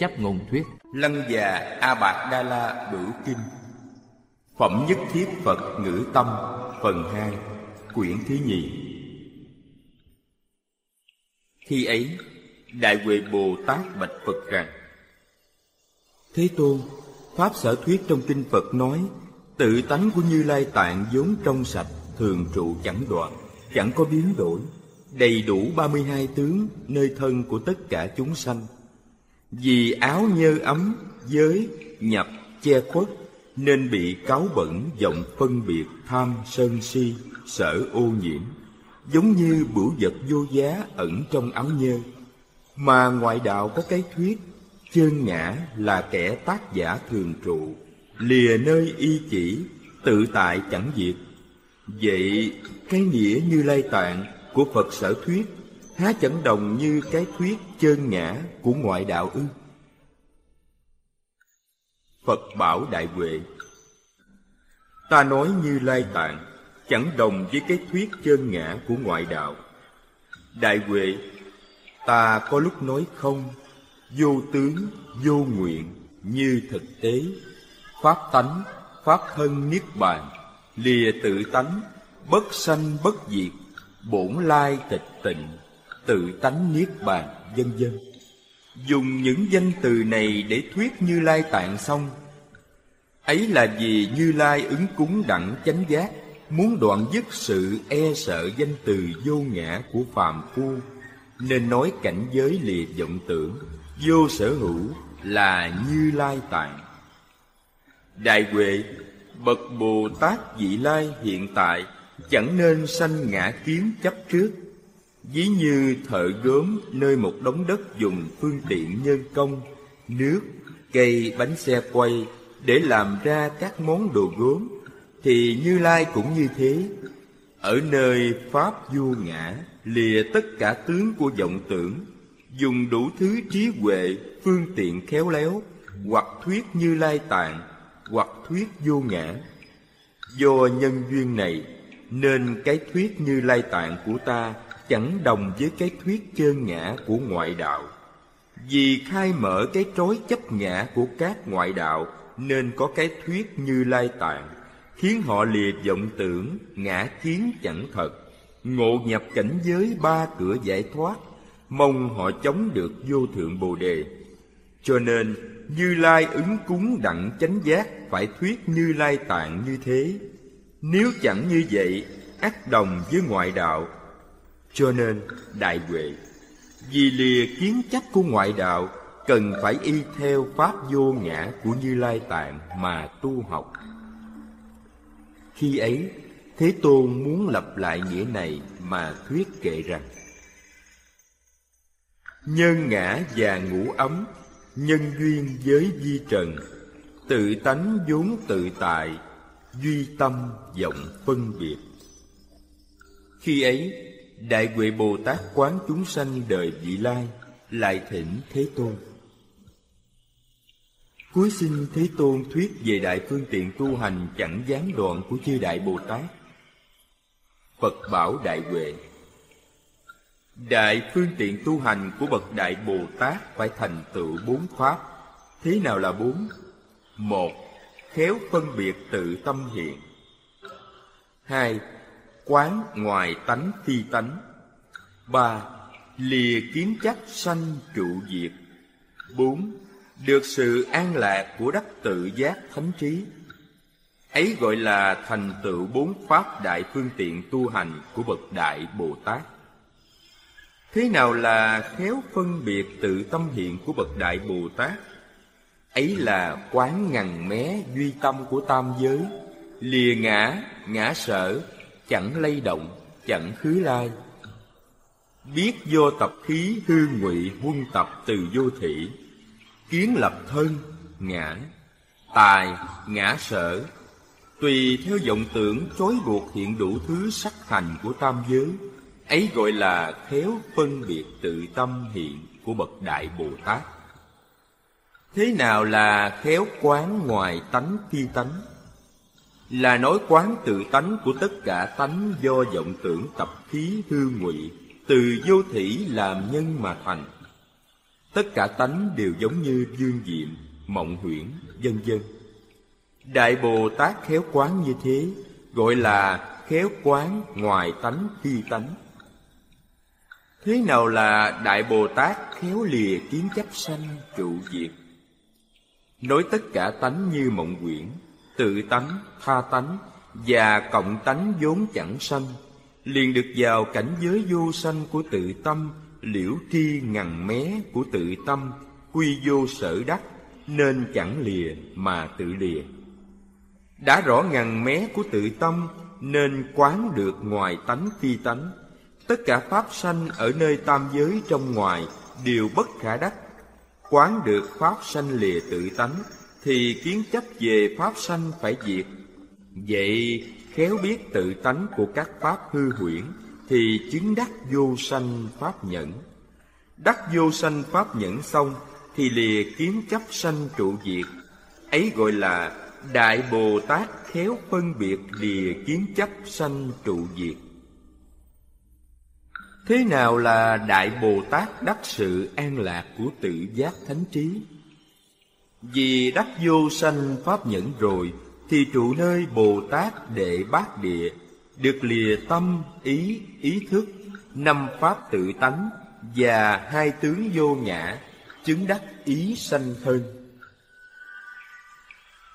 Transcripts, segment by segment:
chấp ngôn thuyết. Lăng già A Bạc Đa La Bửu Kinh. Phẩm nhất thiết Phật ngữ tâm Phần 2 Quyển thứ nhì. Khi ấy Đại Huệ Bồ Tát bạch Phật rằng Thế Tôn Pháp sở thuyết trong kinh Phật nói Tự tánh của Như Lai Tạng vốn trong sạch Thường trụ chẳng đoạn Chẳng có biến đổi Đầy đủ 32 tướng Nơi thân của tất cả chúng sanh vì áo nhơ ấm, Giới, nhập, che khuất, Nên bị cáo bẩn vọng phân biệt Tham sân si, Sở ô nhiễm. Giống như bửu vật vô giá ẩn trong áo nhơ. Mà ngoại đạo có cái thuyết Chân ngã là kẻ tác giả thường trụ, Lìa nơi y chỉ, Tự tại chẳng diệt. Vậy, cái nghĩa như lai tạng Của Phật sở thuyết Há chẳng đồng như cái thuyết chơn ngã Của ngoại đạo ư? Phật bảo Đại Huệ Ta nói như lai tạng Chẳng đồng với cái thuyết chơn ngã của ngoại đạo. Đại Huệ Ta có lúc nói không Vô tướng, vô nguyện Như thực tế. Pháp tánh, pháp thân niết bàn Lìa tự tánh Bất sanh bất diệt Bổn lai tịch tịnh. Tự tánh niết bàn, vân vân. Dùng những danh từ này để thuyết Như Lai Tạng xong. Ấy là vì Như Lai ứng cúng đặng chánh giác, Muốn đoạn dứt sự e sợ danh từ vô ngã của phàm phu, Nên nói cảnh giới lìa vọng tưởng, Vô sở hữu là Như Lai Tạng. Đại Huệ, Bậc Bồ Tát vị lai hiện tại Chẳng nên sanh ngã kiến chấp trước. Ví như thợ gốm nơi một đống đất dùng phương tiện nhân công Nước, cây, bánh xe quay Để làm ra các món đồ gốm Thì Như Lai cũng như thế. Ở nơi Pháp vô ngã Lìa tất cả tướng của vọng tưởng Dùng đủ thứ trí huệ, phương tiện khéo léo Hoặc thuyết Như Lai Tạng Hoặc thuyết vô ngã. Do nhân duyên này Nên cái thuyết Như Lai Tạng của ta Chẳng đồng với cái thuyết chơn ngã của ngoại đạo. Vì khai mở cái trói chấp ngã của các ngoại đạo Nên có cái thuyết Như Lai Tạng Khiến họ lìa vọng tưởng, ngã kiến chẳng thật. Ngộ nhập cảnh giới ba cửa giải thoát Mong họ chống được vô thượng Bồ Đề. Cho nên Như Lai ứng cúng đặng chánh giác Phải thuyết Như Lai Tạng như thế. Nếu chẳng như vậy ác đồng với ngoại đạo cho nên, Đại Huệ, Vì lìa kiến chấp của ngoại đạo, Cần phải y theo Pháp vô ngã của Như Lai Tạng mà tu học. Khi ấy, Thế Tôn muốn lập lại nghĩa này mà thuyết kệ rằng, Nhân ngã và ngũ ấm, Nhân duyên với di trần, Tự tánh vốn tự tại, Duy tâm vọng phân biệt. Khi ấy Đại Huệ Bồ Tát quán chúng sanh đời vị lai Lại thỉnh Thế Tôn Cuối sinh Thế Tôn thuyết về đại phương tiện tu hành chẳng gián đoạn của chư Đại Bồ Tát Phật bảo Đại Huệ Đại phương tiện tu hành của bậc Đại Bồ Tát phải thành tựu bốn pháp. Thế nào là bốn? Một, khéo phân biệt tự tâm hiện. Hai, quán ngoài tánh phi tánh. Ba, lìa kiến chấp sanh trụ diệt. Bốn, được sự an lạc của đắc tự giác thánh trí. Ấy gọi là thành tựu bốn pháp đại phương tiện tu hành của bậc Đại Bồ Tát. Thế nào là khéo phân biệt tự tâm hiện của Bậc Đại Bồ Tát? Ấy là quán ngằn mé duy tâm của tam giới, lìa ngã, ngã sở, chẳng lay động, chẳng khứ lai. Biết vô tập khí hư ngụy huân tập từ vô thị, kiến lập thân, ngã, tài, ngã sở, tùy theo vọng tưởng trói buộc hiện đủ thứ sắc thành của tam giới, ấy gọi là khéo phân biệt tự tâm hiện của bậc đại bồ tát. Thế nào là khéo quán ngoài tánh phi tánh? Là nói quán tự tánh của tất cả tánh do vọng tưởng tập khí hư ngụy từ vô thủy làm nhân mà thành Tất cả tánh đều giống như dương diệm, mộng huyễn, vân vân. Đại Bồ Tát khéo quán như thế, gọi là khéo quán ngoài tánh phi tánh. Thế nào là Đại Bồ Tát khéo lìa kiến chấp sanh trụ diệt? Nói tất cả tánh như mộng quyển, tự tánh, tha tánh và cộng tánh vốn chẳng sanh, liền được vào cảnh giới vô sanh của tự tâm, liễu tri ngằn mé của tự tâm, quy vô sở đắc, nên chẳng lìa mà tự lìa. Đã rõ ngằn mé của tự tâm, nên quán được ngoài tánh phi tánh. Tất cả pháp sanh ở nơi tam giới trong ngoài đều bất khả đắc. Quán được pháp sanh lìa tự tánh, thì kiến chấp về pháp sanh phải diệt. Vậy khéo biết tự tánh của các pháp hư huyễn, thì chứng đắc vô sanh pháp nhẫn. Đắc vô sanh pháp nhẫn xong, thì lìa kiến chấp sanh trụ diệt. Ấy gọi là Đại Bồ Tát khéo phân biệt lìa kiến chấp sanh trụ diệt. Thế nào là Đại Bồ Tát đắc sự an lạc của tự giác thánh trí? Vì đắc vô sanh pháp nhẫn rồi, thì trụ nơi Bồ Tát đệ bát địa, được lìa tâm, ý, ý thức, năm pháp tự tánh và hai tướng vô ngã, chứng đắc ý sanh thân.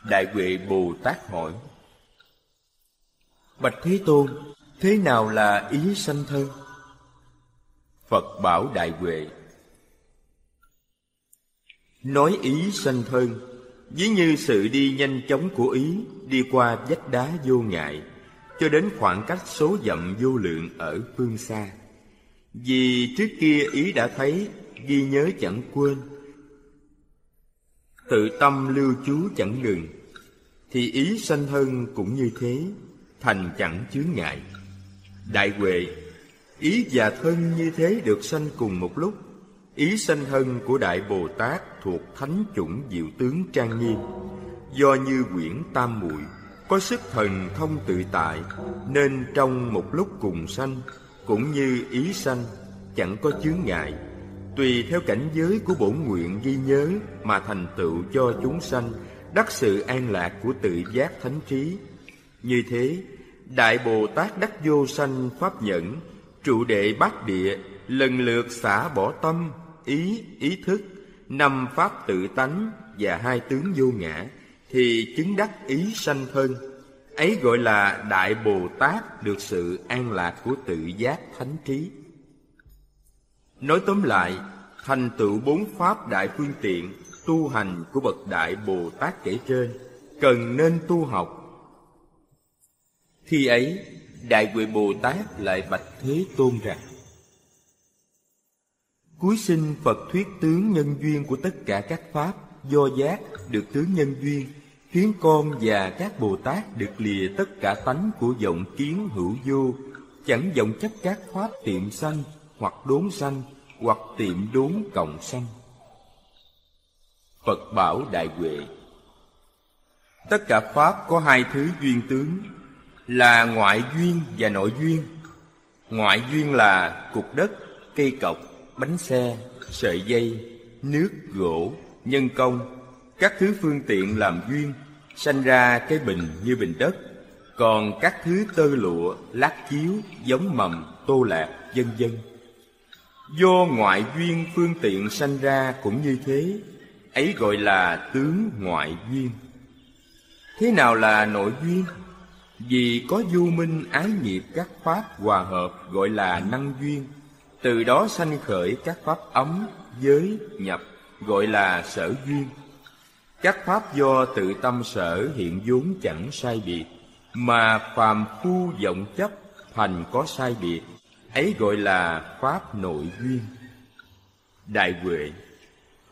Đại Huệ Bồ Tát hỏi Bạch Thế Tôn, thế nào là ý sanh thân? Phật bảo Đại Huệ Nói ý sanh thân, Ví như sự đi nhanh chóng của ý, Đi qua vách đá vô ngại, Cho đến khoảng cách số dặm vô lượng ở phương xa. Vì trước kia ý đã thấy, Ghi nhớ chẳng quên. Tự tâm lưu trú chẳng ngừng, Thì ý sanh thân cũng như thế, Thành chẳng chướng ngại. Đại Huệ, Ý và thân như thế được sanh cùng một lúc Ý sanh thân của Đại Bồ Tát thuộc thánh chủng diệu tướng trang nghiêm. Do như quyển tam muội Có sức thần thông tự tại, Nên trong một lúc cùng sanh, Cũng như ý sanh, Chẳng có chướng ngại. Tùy theo cảnh giới của bổn nguyện ghi nhớ Mà thành tựu cho chúng sanh, Đắc sự an lạc của tự giác thánh trí. Như thế, Đại Bồ Tát đắc vô sanh pháp nhẫn, Trụ đệ bát địa, Lần lượt xả bỏ tâm ý, ý thức, năm pháp tự tánh và hai tướng vô ngã, thì chứng đắc ý sanh thân. Ấy gọi là Đại Bồ Tát được sự an lạc của tự giác thánh trí. Nói tóm lại, thành tựu bốn pháp đại phương tiện tu hành của bậc đại Bồ Tát kể trên cần nên tu học. Khi ấy, Đại Huệ Bồ Tát lại bạch Thế Tôn rằng Cuối sinh Phật thuyết tướng nhân duyên của tất cả các Pháp Do giác được tướng nhân duyên Khiến con và các Bồ Tát được lìa tất cả tánh của vọng kiến hữu vô. Chẳng vọng chấp các Pháp tiệm sanh Hoặc đốn sanh Hoặc tiệm đốn cộng sanh. Phật bảo Đại Huệ Tất cả Pháp có hai thứ duyên tướng Là ngoại duyên và nội duyên. Ngoại duyên là cục đất, cây cọc, bánh xe, sợi dây, nước, gỗ, nhân công, các thứ phương tiện làm duyên, sanh ra cái bình như bình đất, còn các thứ tơ lụa, lát chiếu, giống mầm, tô lạc, vân vân. Do ngoại duyên phương tiện sanh ra cũng như thế, ấy gọi là tướng ngoại duyên. Thế nào là nội duyên? Vì có du minh ái nghiệp các pháp hòa hợp gọi là năng duyên từ đó sanh khởi các pháp ấm, giới, nhập, gọi là sở duyên. Các pháp do tự tâm sở hiện vốn chẳng sai biệt, mà phàm phu vọng chấp thành có sai biệt, ấy gọi là pháp nội duyên. Đại Huệ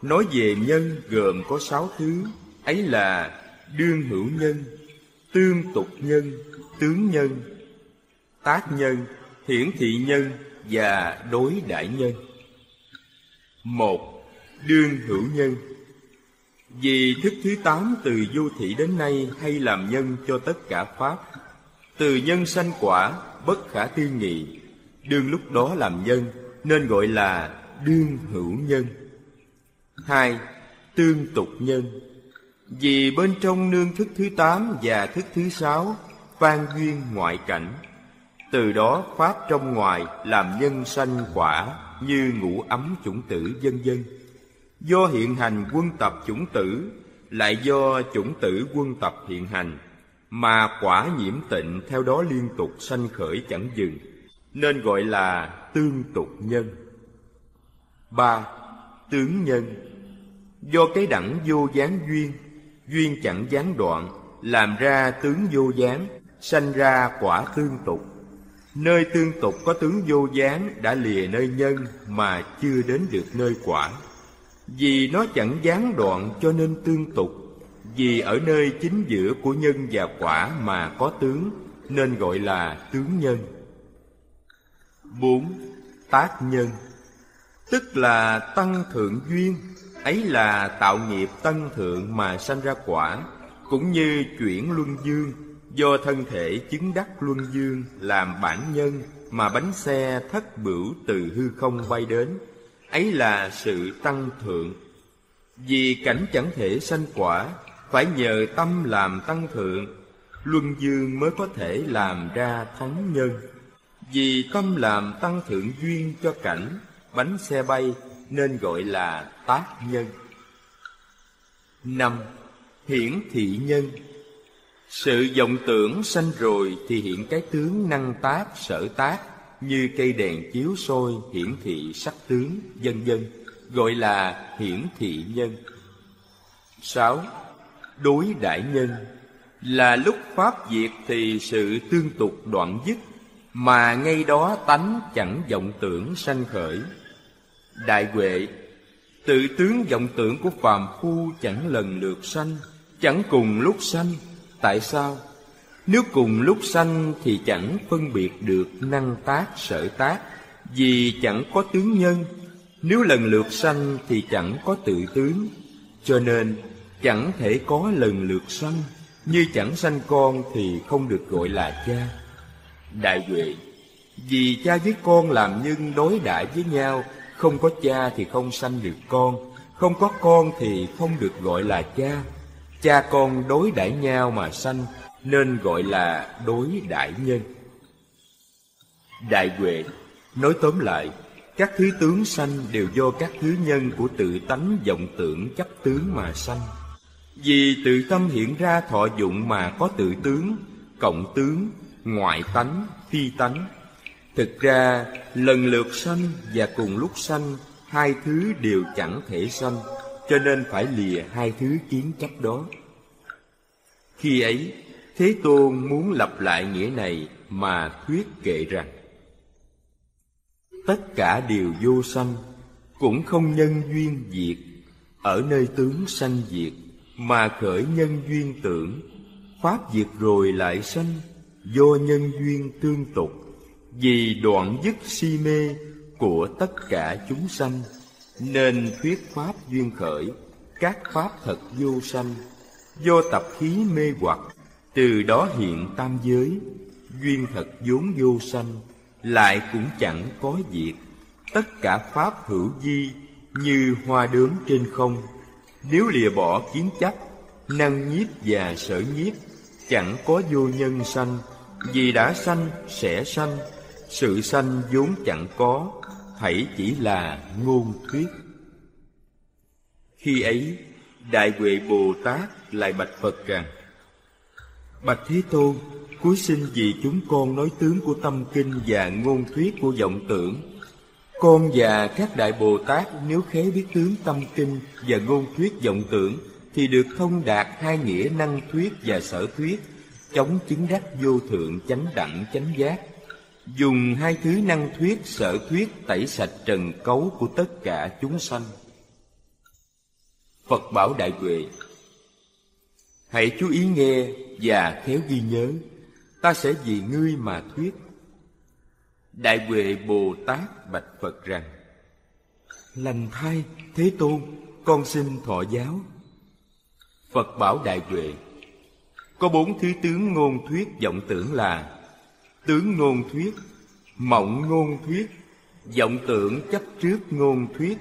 Nói về nhân gồm có sáu thứ, ấy là đương hữu nhân, tương tục nhân, tướng nhân, tác nhân, hiển thị nhân, và đối đại nhân. Một đương hữu nhân. Vì thức thứ tám từ vô thị đến nay hay làm nhân cho tất cả pháp từ nhân sanh quả bất khả tư nghị đương lúc đó làm nhân nên gọi là đương hữu nhân. Hai, tương tục nhân. Vì bên trong nương thức thứ tám và thức thứ sáu Phan duyên ngoại cảnh. Từ đó Pháp trong ngoài làm nhân sanh quả Như ngũ ấm chủng tử vân vân Do hiện hành quân tập chủng tử, Lại do chủng tử quân tập hiện hành, Mà quả nhiễm tịnh theo đó liên tục sanh khởi chẳng dừng, Nên gọi là tương tục nhân. Ba, Tướng nhân. Do cái đẳng vô gián duyên Duyên chẳng gián đoạn, Làm ra tướng vô gián, Sanh ra quả tương tục. Nơi tương tục có tướng vô gián Đã lìa nơi nhân Mà chưa đến được nơi quả. Vì nó chẳng gián đoạn cho nên tương tục, Vì ở nơi chính giữa của nhân và quả mà có tướng, Nên gọi là tướng nhân. bốn. Tác nhân. Tức là tăng thượng duyên, Ấy là tạo nghiệp tăng thượng mà sanh ra quả, Cũng như chuyển luân dương. Do thân thể chứng đắc luân dương Làm bản nhân Mà bánh xe thất bửu từ hư không bay đến, Ấy là sự tăng thượng. Vì cảnh chẳng thể sanh quả, Phải nhờ tâm làm tăng thượng, Luân dương mới có thể làm ra thắng nhân. Vì tâm làm tăng thượng duyên cho cảnh, Bánh xe bay nên gọi là tác nhân. Năm, hiển thị nhân sự vọng tưởng sanh rồi thì hiện cái tướng năng tác, sở tác, như cây đèn chiếu soi hiển thị sắc tướng, vân vân, gọi là hiển thị nhân. Sáu. Đối đại nhân. Là lúc pháp diệt thì sự tương tục đoạn dứt, mà ngay đó tánh chẳng vọng tưởng sanh khởi. Đại huệ. Tự tướng vọng tưởng của phàm phu chẳng lần lượt sanh, Chẳng cùng lúc sanh Tại sao? Nếu cùng lúc sanh thì chẳng phân biệt được năng tác, sở tác, Vì chẳng có tướng nhân. Nếu lần lượt sanh thì chẳng có tự tướng. Cho nên, chẳng thể có lần lượt sanh. Như chẳng sanh con thì không được gọi là cha. Đại Huệ Vì cha với con làm nhân đối đãi với nhau, không có cha thì không sanh được con. Không có con thì không được gọi là cha. Cha con đối đãi nhau mà sanh Nên gọi là đối đại nhân. Đại Huệ Nói tóm lại Các thứ tướng sanh đều do các thứ nhân của tự tánh vọng tưởng chấp tướng mà sanh. Vì tự tâm hiện ra thọ dụng mà có tự tướng Cộng tướng, ngoại tánh, phi tánh. Thực ra, lần lượt sanh và cùng lúc sanh, hai thứ đều chẳng thể sanh, cho nên phải lìa hai thứ kiến chấp đó. Khi ấy, Thế Tôn muốn lặp lại nghĩa này mà thuyết kệ rằng Tất cả đều vô sanh, cũng không nhân duyên diệt, ở nơi tướng sanh diệt, mà khởi nhân duyên tưởng, Pháp diệt rồi lại sanh, do nhân duyên tương tục vì đoạn dứt si mê của tất cả chúng sanh nên thuyết pháp duyên khởi, các pháp thật vô sanh vô tập khí mê hoặc, từ đó hiện tam giới. Duyên thật vốn vô sanh, lại cũng chẳng có diệt. Tất cả pháp hữu di, như hoa đốm trên không. Nếu lìa bỏ kiến chấp, năng nhiếp và sở nhiếp, chẳng có vô nhân sanh. Vì đã sanh, sẽ sanh, sự sanh vốn chẳng có. Thảy chỉ là ngôn thuyết. Khi ấy, Đại Huệ Bồ Tát lại bạch Phật rằng, Bạch Thế Tôn, Cuối sinh vì chúng con nói tướng của tâm kinh Và ngôn thuyết của vọng tưởng. Con và các Đại Bồ Tát Nếu khế biết tướng tâm kinh Và ngôn thuyết vọng tưởng Thì được thông đạt hai nghĩa năng thuyết và sở thuyết, Chống chứng đắc vô thượng chánh đẳng chánh giác dùng hai thứ năng thuyết, sở thuyết, tẩy sạch trần cấu của tất cả chúng sanh. Phật bảo đại huệ hãy chú ý nghe và khéo ghi nhớ, ta sẽ vì ngươi mà thuyết. Đại huệ bồ tát bạch phật rằng, lành thai thế tôn, con xin thọ giáo. Phật bảo đại huệ có bốn thứ tướng ngôn thuyết vọng tưởng là Tướng ngôn thuyết, Mộng ngôn thuyết, vọng tưởng chấp trước ngôn thuyết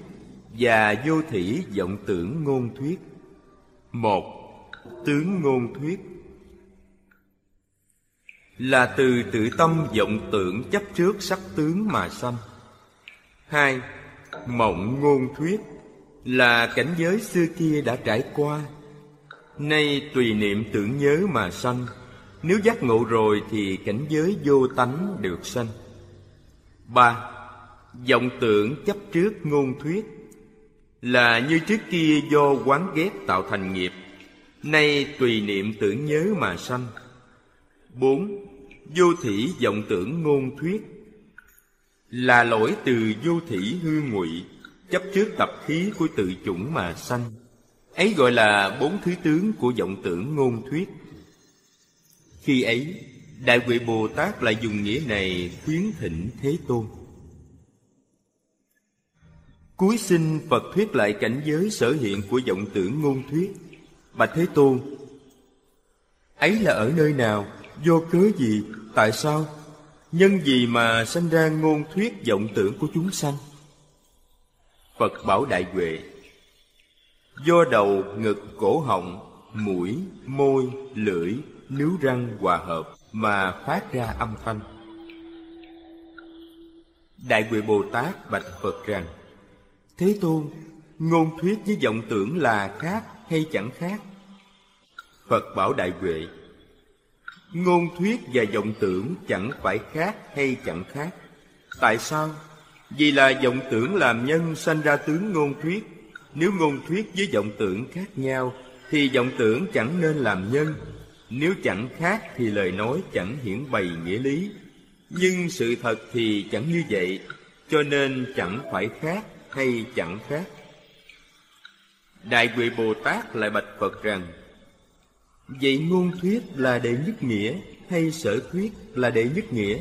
và vô thủy vọng tưởng ngôn thuyết. Một, tướng ngôn thuyết. Là từ tự tâm vọng tưởng chấp trước sắc tướng mà sanh. Hai, mộng ngôn thuyết. Là cảnh giới xưa kia đã trải qua, nay tùy niệm tưởng nhớ mà sanh nếu giác ngộ rồi thì cảnh giới vô tánh được sanh. Ba, vọng tưởng chấp trước ngôn thuyết. Là như trước kia do quán ghét tạo thành nghiệp, nay tùy niệm tưởng nhớ mà sanh. Bốn, vô thủy vọng tưởng ngôn thuyết. Là lỗi từ vô thủy hư ngụy, chấp trước tập khí của tự chủng mà sanh. Ấy gọi là bốn thứ tướng của vọng tưởng ngôn thuyết khi ấy, đại huệ bồ tát lại dùng nghĩa này khuyến thỉnh thế tôn. Cuối sinh, phật thuyết lại cảnh giới sở hiện của vọng tưởng ngôn thuyết. Bạch thế tôn, ấy là ở nơi nào? Do cớ gì? Tại sao? Nhân gì mà sanh ra ngôn thuyết vọng tưởng của chúng sanh? Phật bảo đại huệ do đầu, ngực, cổ họng, mũi, môi, lưỡi níu răng hòa hợp mà phát ra âm thanh. Đại huệ bồ tát bạch phật rằng, thế tôn, ngôn thuyết với vọng tưởng là khác hay chẳng khác? Phật bảo đại huệ, ngôn thuyết và vọng tưởng chẳng phải khác hay chẳng khác. Tại sao? Vì là vọng tưởng làm nhân sanh ra tướng ngôn thuyết. Nếu ngôn thuyết với vọng tưởng khác nhau, thì vọng tưởng chẳng nên làm nhân nếu chẳng khác thì lời nói chẳng hiển bày nghĩa lý. Nhưng sự thật thì chẳng như vậy, cho nên chẳng phải khác hay chẳng khác. Đại huệ bồ tát lại bạch phật rằng, vậy ngôn thuyết là đệ nhất nghĩa hay sở thuyết là đệ nhất nghĩa?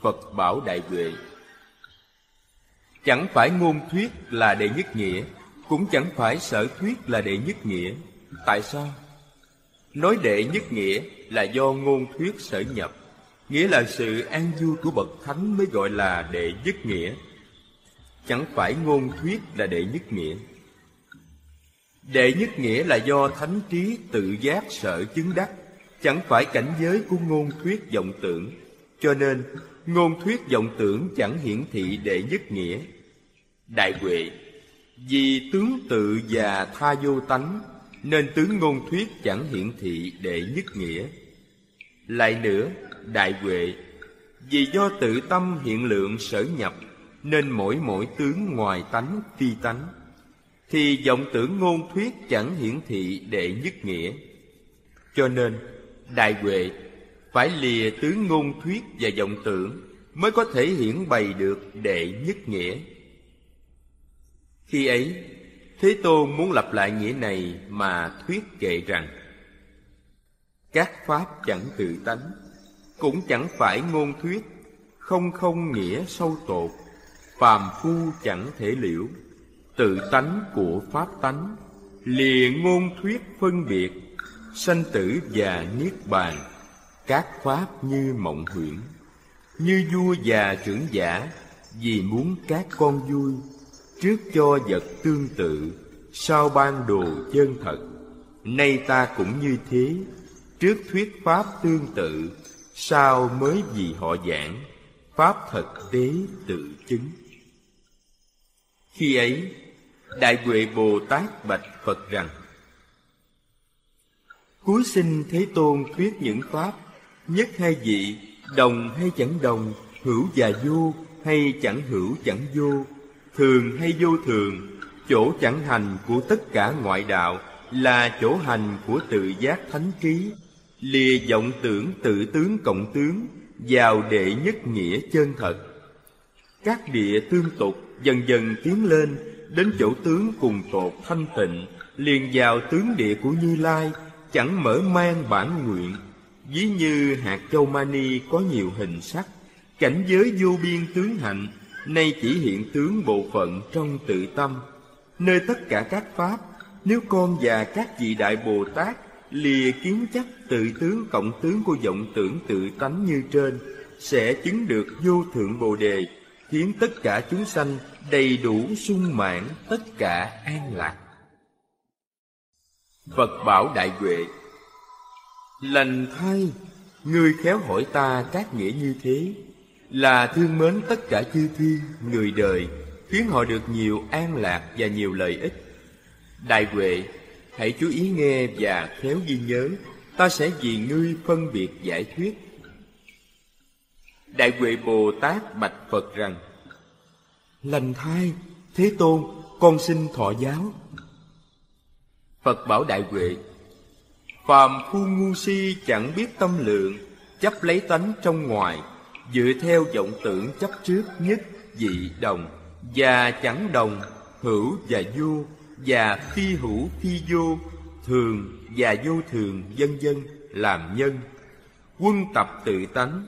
Phật bảo đại huệ chẳng phải ngôn thuyết là đệ nhất nghĩa, cũng chẳng phải sở thuyết là đệ nhất nghĩa. Tại sao? Nói đệ nhất nghĩa là do ngôn thuyết sở nhập, nghĩa là sự an vui của bậc thánh mới gọi là đệ nhất nghĩa. Chẳng phải ngôn thuyết là đệ nhất nghĩa. Đệ nhất nghĩa là do thánh trí tự giác sở chứng đắc, chẳng phải cảnh giới của ngôn thuyết vọng tưởng. Cho nên, ngôn thuyết vọng tưởng chẳng hiển thị đệ nhất nghĩa. Đại huệ, vì tướng tự và tha vô tánh nên tướng ngôn thuyết chẳng hiển thị đệ nhất nghĩa. Lại nữa, đại huệ, vì do tự tâm hiện lượng sở nhập, nên mỗi mỗi tướng ngoài tánh, phi tánh, thì vọng tưởng ngôn thuyết chẳng hiển thị đệ nhất nghĩa. Cho nên, đại huệ, phải lìa tướng ngôn thuyết và vọng tưởng mới có thể hiển bày được đệ nhất nghĩa. Khi ấy thế tôn muốn lặp lại nghĩa này mà thuyết kệ rằng, các pháp chẳng tự tánh, cũng chẳng phải ngôn thuyết, không không nghĩa sâu tột, phàm phu chẳng thể liễu. Tự tánh của pháp tánh, lìa ngôn thuyết phân biệt, sanh tử và niết bàn, các pháp như mộng huyễn. Như vua già trưởng giả, vì muốn các con vui trước cho vật tương tự, sau ban đồ chân thật, nay ta cũng như thế. Trước thuyết pháp tương tự, sau mới vì họ giảng, pháp thật tế tự chứng. Khi ấy, đại huệ bồ tát bạch phật rằng cuối sinh thế tôn thuyết những pháp, nhất hay vị đồng hay chẳng đồng, hữu và vô hay chẳng hữu chẳng vô thường hay vô thường, chỗ chẳng hành của tất cả ngoại đạo là chỗ hành của tự giác thánh trí. Lìa vọng tưởng tự tướng cộng tướng, vào đệ nhất nghĩa chân thật. Các địa tương tục dần dần tiến lên, đến chỗ tướng cùng tột thanh tịnh, liền vào tướng địa của như lai, chẳng mở mang bản nguyện. Ví như hạt châu mani có nhiều hình sắc, cảnh giới vô biên tướng hạnh nay chỉ hiện tướng bộ phận trong tự tâm, nơi tất cả các pháp, nếu con và các vị đại bồ tát lìa kiến chấp tự tướng cộng tướng của vọng tưởng tự tánh như trên, sẽ chứng được vô thượng bồ đề, khiến tất cả chúng sanh đầy đủ sung mãn, tất cả an lạc. Phật bảo đại huệ, lành thay, người khéo hỏi ta các nghĩa như thế là thương mến tất cả chư thiên, người đời, khiến họ được nhiều an lạc và nhiều lợi ích. Đại huệ, hãy chú ý nghe và khéo ghi nhớ, ta sẽ vì ngươi phân biệt giải thuyết. Đại huệ bồ tát bạch phật rằng, lành thai, thế tôn, con xin thọ giáo. Phật bảo đại huệ, phàm phu ngu si chẳng biết tâm lượng, chấp lấy tánh trong ngoài dựa theo vọng tưởng chấp trước nhất dị đồng và chẳng đồng, hữu và vô và phi hữu phi vô, thường và vô thường, vân vân, làm nhân. Quân tập tự tánh,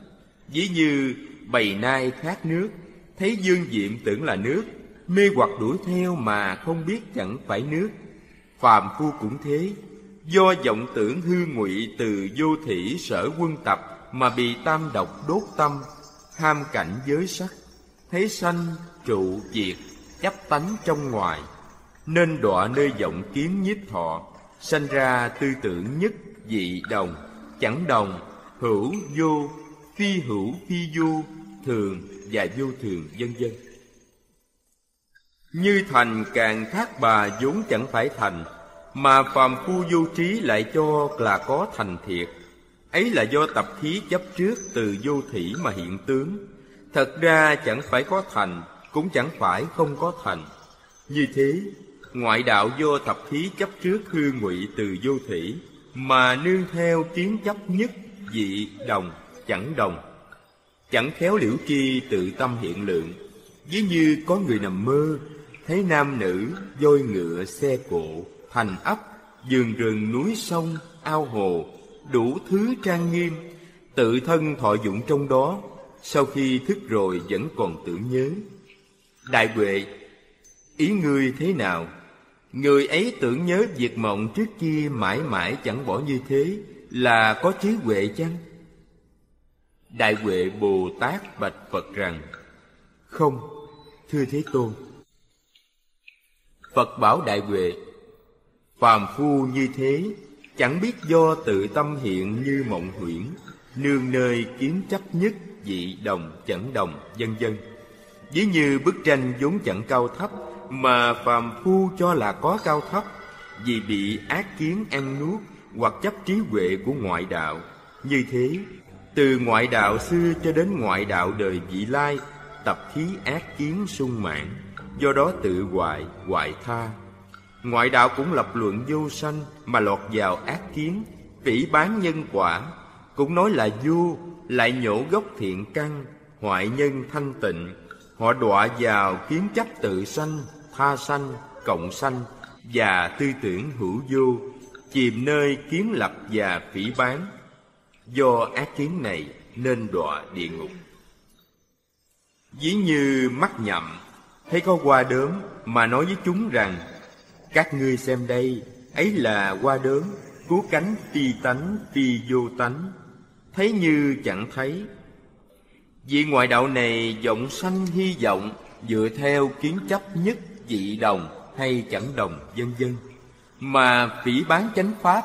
ví như bầy nai khát nước, thấy dương diệm tưởng là nước, mê hoặc đuổi theo mà không biết chẳng phải nước. Phàm phu cũng thế, do vọng tưởng hư ngụy từ vô thủy sở quân tập mà bị tam độc đốt tâm, ham cảnh giới sắc, thấy sanh, trụ, diệt, chấp tánh trong ngoài, nên đọa nơi vọng kiến nhiếp thọ, sanh ra tư tưởng nhất, dị đồng, chẳng đồng, hữu vô, phi hữu phi vô, thường và vô thường, vân vân. Như thành càng thác bà vốn chẳng phải thành, mà phàm phu vô trí lại cho là có thành thiệt ấy là do tập khí chấp trước từ vô thủy mà hiện tướng. Thật ra chẳng phải có thành, cũng chẳng phải không có thành. Như thế, ngoại đạo do tập khí chấp trước hư ngụy từ vô thủy, mà nương theo kiến chấp nhất, dị, đồng, chẳng đồng. Chẳng khéo liễu chi tự tâm hiện lượng. Ví như có người nằm mơ, thấy nam nữ voi ngựa xe cộ, thành ấp vườn rừng núi sông, ao hồ đủ thứ trang nghiêm, tự thân thọ dụng trong đó, sau khi thức rồi vẫn còn tưởng nhớ. Đại huệ, ý ngươi thế nào? Người ấy tưởng nhớ việc mộng trước kia mãi mãi chẳng bỏ như thế là có trí huệ chăng? Đại huệ bồ tát bạch phật rằng, không, thưa thế tôn. Phật bảo đại huệ, phàm phu như thế chẳng biết do tự tâm hiện như mộng huyễn, nương nơi kiến chấp nhất dị đồng chẳng đồng vân vân ví như bức tranh vốn chẳng cao thấp, mà phàm phu cho là có cao thấp, vì bị ác kiến ăn nuốt hoặc chấp trí huệ của ngoại đạo. Như thế, từ ngoại đạo xưa cho đến ngoại đạo đời vị lai, tập khí ác kiến sung mãn, do đó tự hoại hoại tha ngoại đạo cũng lập luận vô sanh mà lọt vào ác kiến, phỉ bán nhân quả. Cũng nói là vô, lại nhổ gốc thiện căn, hoại nhân thanh tịnh. Họ đọa vào kiến chấp tự sanh, tha sanh, cộng sanh và tư tưởng hữu vô, chìm nơi kiến lập và phỉ bán. Do ác kiến này nên đọa địa ngục. Ví như mắt nhậm thấy có hoa đớm mà nói với chúng rằng các ngươi xem đây, ấy là hoa đớn cứu cánh phi tánh, phi vô tánh. Thấy như chẳng thấy. Vị ngoại đạo này vọng sanh hy vọng, dựa theo kiến chấp nhất dị đồng hay chẳng đồng vân vân. Mà phỉ bán chánh pháp,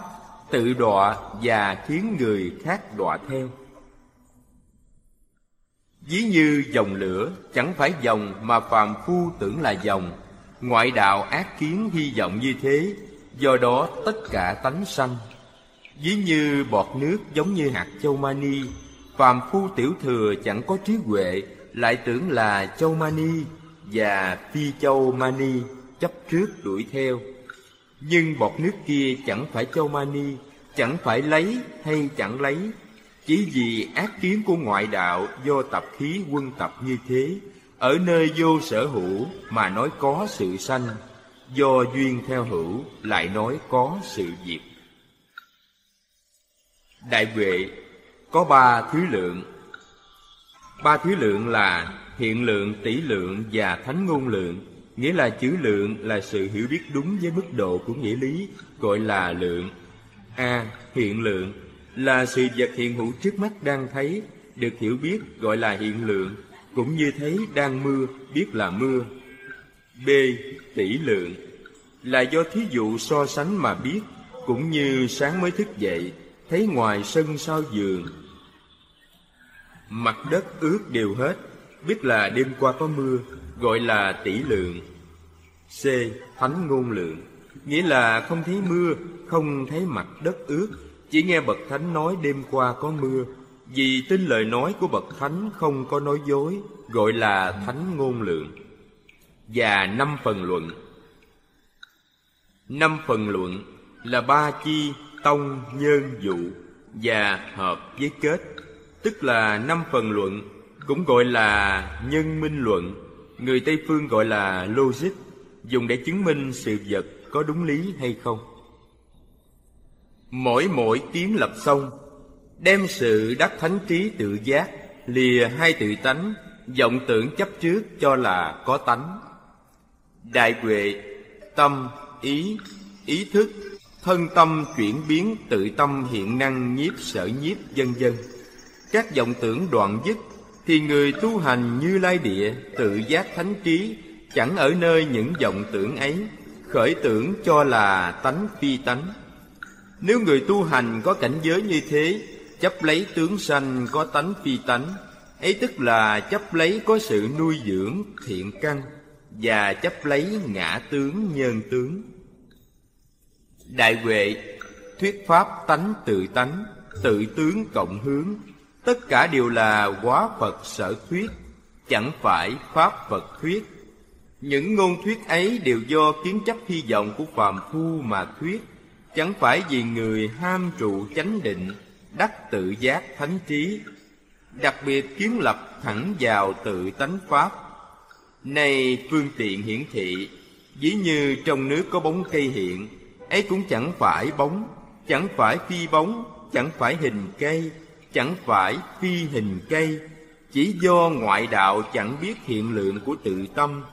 tự đọa và khiến người khác đọa theo. Ví như dòng lửa, chẳng phải dòng mà phàm phu tưởng là dòng ngoại đạo ác kiến hy vọng như thế, do đó tất cả tánh sanh. Ví như bọt nước giống như hạt châu mani, phàm phu tiểu thừa chẳng có trí huệ, lại tưởng là châu mani và phi châu mani chấp trước đuổi theo. Nhưng bọt nước kia chẳng phải châu mani, chẳng phải lấy hay chẳng lấy. Chỉ vì ác kiến của ngoại đạo do tập khí quân tập như thế ở nơi vô sở hữu mà nói có sự sanh, do duyên theo hữu lại nói có sự diệt. Đại huệ, có ba thứ lượng. Ba thứ lượng là hiện lượng, tỷ lượng và thánh ngôn lượng. Nghĩa là chữ lượng là sự hiểu biết đúng với mức độ của nghĩa lý, gọi là lượng. A, hiện lượng, là sự vật hiện hữu trước mắt đang thấy, được hiểu biết, gọi là hiện lượng cũng như thấy đang mưa, biết là mưa. B. Tỷ lượng. Là do thí dụ so sánh mà biết, cũng như sáng mới thức dậy, thấy ngoài sân sau giường. Mặt đất ướt đều hết, biết là đêm qua có mưa, gọi là tỷ lượng. C. Thánh ngôn lượng. Nghĩa là không thấy mưa, không thấy mặt đất ướt, chỉ nghe bậc thánh nói đêm qua có mưa vì tin lời nói của bậc thánh không có nói dối, gọi là thánh ngôn lượng và năm phần luận. Năm phần luận là ba chi tông nhân dụ và hợp với kết. Tức là năm phần luận cũng gọi là nhân minh luận. Người tây phương gọi là logic, dùng để chứng minh sự vật có đúng lý hay không. Mỗi mỗi kiến lập xong đem sự đắc thánh trí tự giác, lìa hai tự tánh, vọng tưởng chấp trước cho là có tánh. Đại huệ, tâm, ý ý thức, thân tâm chuyển biến, tự tâm hiện năng nhiếp sở nhiếp vân vân các vọng tưởng đoạn dứt, thì người tu hành như lai địa, tự giác thánh trí, chẳng ở nơi những vọng tưởng ấy, khởi tưởng cho là tánh phi tánh. Nếu người tu hành có cảnh giới như thế chấp lấy tướng sanh có tánh phi tánh. Ấy tức là chấp lấy có sự nuôi dưỡng thiện căn và chấp lấy ngã tướng nhân tướng. Đại huệ, thuyết pháp tánh tự tánh, tự tướng cộng hướng. Tất cả đều là quá phật sở thuyết, chẳng phải pháp phật thuyết. Những ngôn thuyết ấy đều do kiến chấp hy vọng của phàm phu mà thuyết, chẳng phải vì người ham trụ chánh định đắc tự giác thánh trí, đặc biệt kiến lập thẳng vào tự tánh pháp. Này phương tiện hiển thị, ví như trong nước có bóng cây hiện, ấy cũng chẳng phải bóng, chẳng phải phi bóng, chẳng phải hình cây, chẳng phải phi hình cây. Chỉ do ngoại đạo chẳng biết hiện lượng của tự tâm,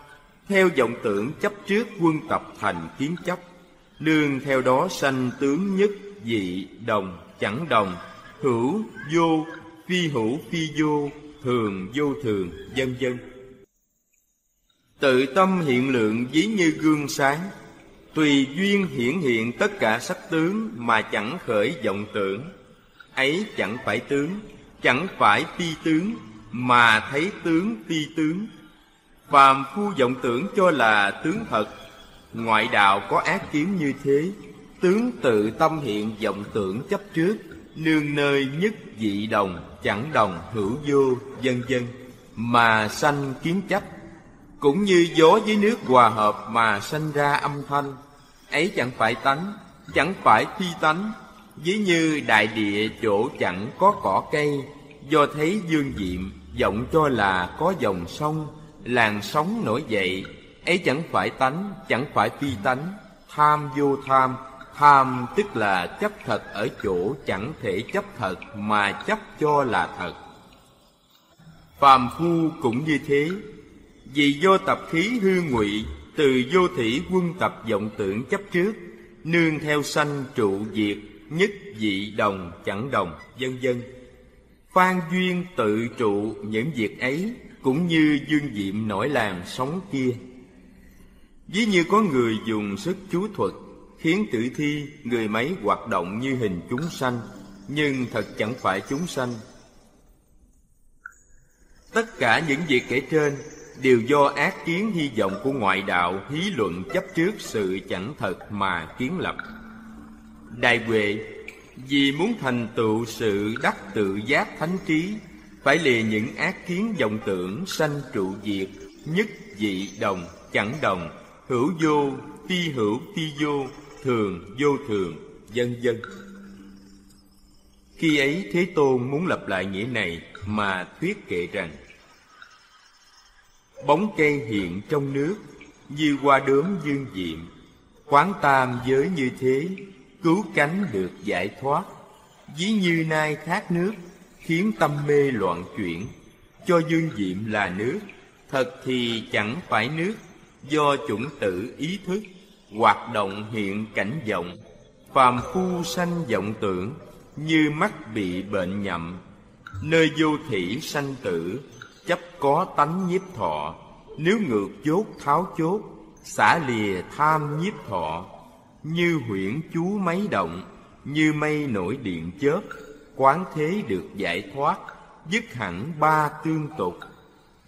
theo vọng tưởng chấp trước quân tập thành kiến chấp, nương theo đó sanh tướng nhất, dị, đồng, chẳng đồng hữu, vô, phi hữu, phi vô, thường vô thường, vân vân. Tự tâm hiện lượng ví như gương sáng, tùy duyên hiển hiện tất cả sắc tướng mà chẳng khởi vọng tưởng. Ấy chẳng phải tướng, chẳng phải phi tướng, mà thấy tướng phi tướng. Phàm phu vọng tưởng cho là tướng thật, ngoại đạo có ác kiến như thế, tướng tự tâm hiện vọng tưởng chấp trước nương nơi nhất dị đồng, chẳng đồng hữu vô, vân vân, mà sanh kiến chấp. Cũng như gió với nước hòa hợp mà sanh ra âm thanh, ấy chẳng phải tánh, chẳng phải phi tánh. Ví như đại địa chỗ chẳng có cỏ cây, do thấy dương diệm, vọng cho là có dòng sông, làn sóng nổi dậy, ấy chẳng phải tánh, chẳng phải phi tánh. Tham vô tham tham tức là chấp thật ở chỗ chẳng thể chấp thật mà chấp cho là thật. Phàm phu cũng như thế. Vì do tập khí hư ngụy, từ vô thủy quân tập vọng tưởng chấp trước, nương theo sanh trụ diệt, nhất dị đồng chẳng đồng, vân vân. Phan duyên tự trụ những việc ấy, cũng như dương diệm nổi làn sóng kia. Ví như có người dùng sức chú thuật khiến tử thi, người máy hoạt động như hình chúng sanh, nhưng thật chẳng phải chúng sanh. Tất cả những việc kể trên đều do ác kiến hy vọng của ngoại đạo hí luận chấp trước sự chẳng thật mà kiến lập. Đại huệ, vì muốn thành tựu sự đắc tự giác thánh trí, phải lìa những ác kiến vọng tưởng sanh trụ diệt, nhất dị đồng, chẳng đồng, hữu vô, phi hữu phi vô thường, vô thường, vân vân. Khi ấy thế tôn muốn lập lại nghĩa này mà thuyết kệ rằng, bóng cây hiện trong nước, như hoa đốm dương diệm, quán tam giới như thế, cứu cánh được giải thoát. Ví như nai thác nước, khiến tâm mê loạn chuyển. Cho dương diệm là nước, thật thì chẳng phải nước, do chủng tử ý thức hoạt động hiện cảnh vọng. Phàm phu sanh vọng tưởng, như mắt bị bệnh nhậm. Nơi vô thủy sanh tử, chấp có tánh nhiếp thọ. Nếu ngược chốt tháo chốt, xả lìa tham nhiếp thọ. Như huyễn chú máy động, như mây nổi điện chớp, quán thế được giải thoát, dứt hẳn ba tương tục.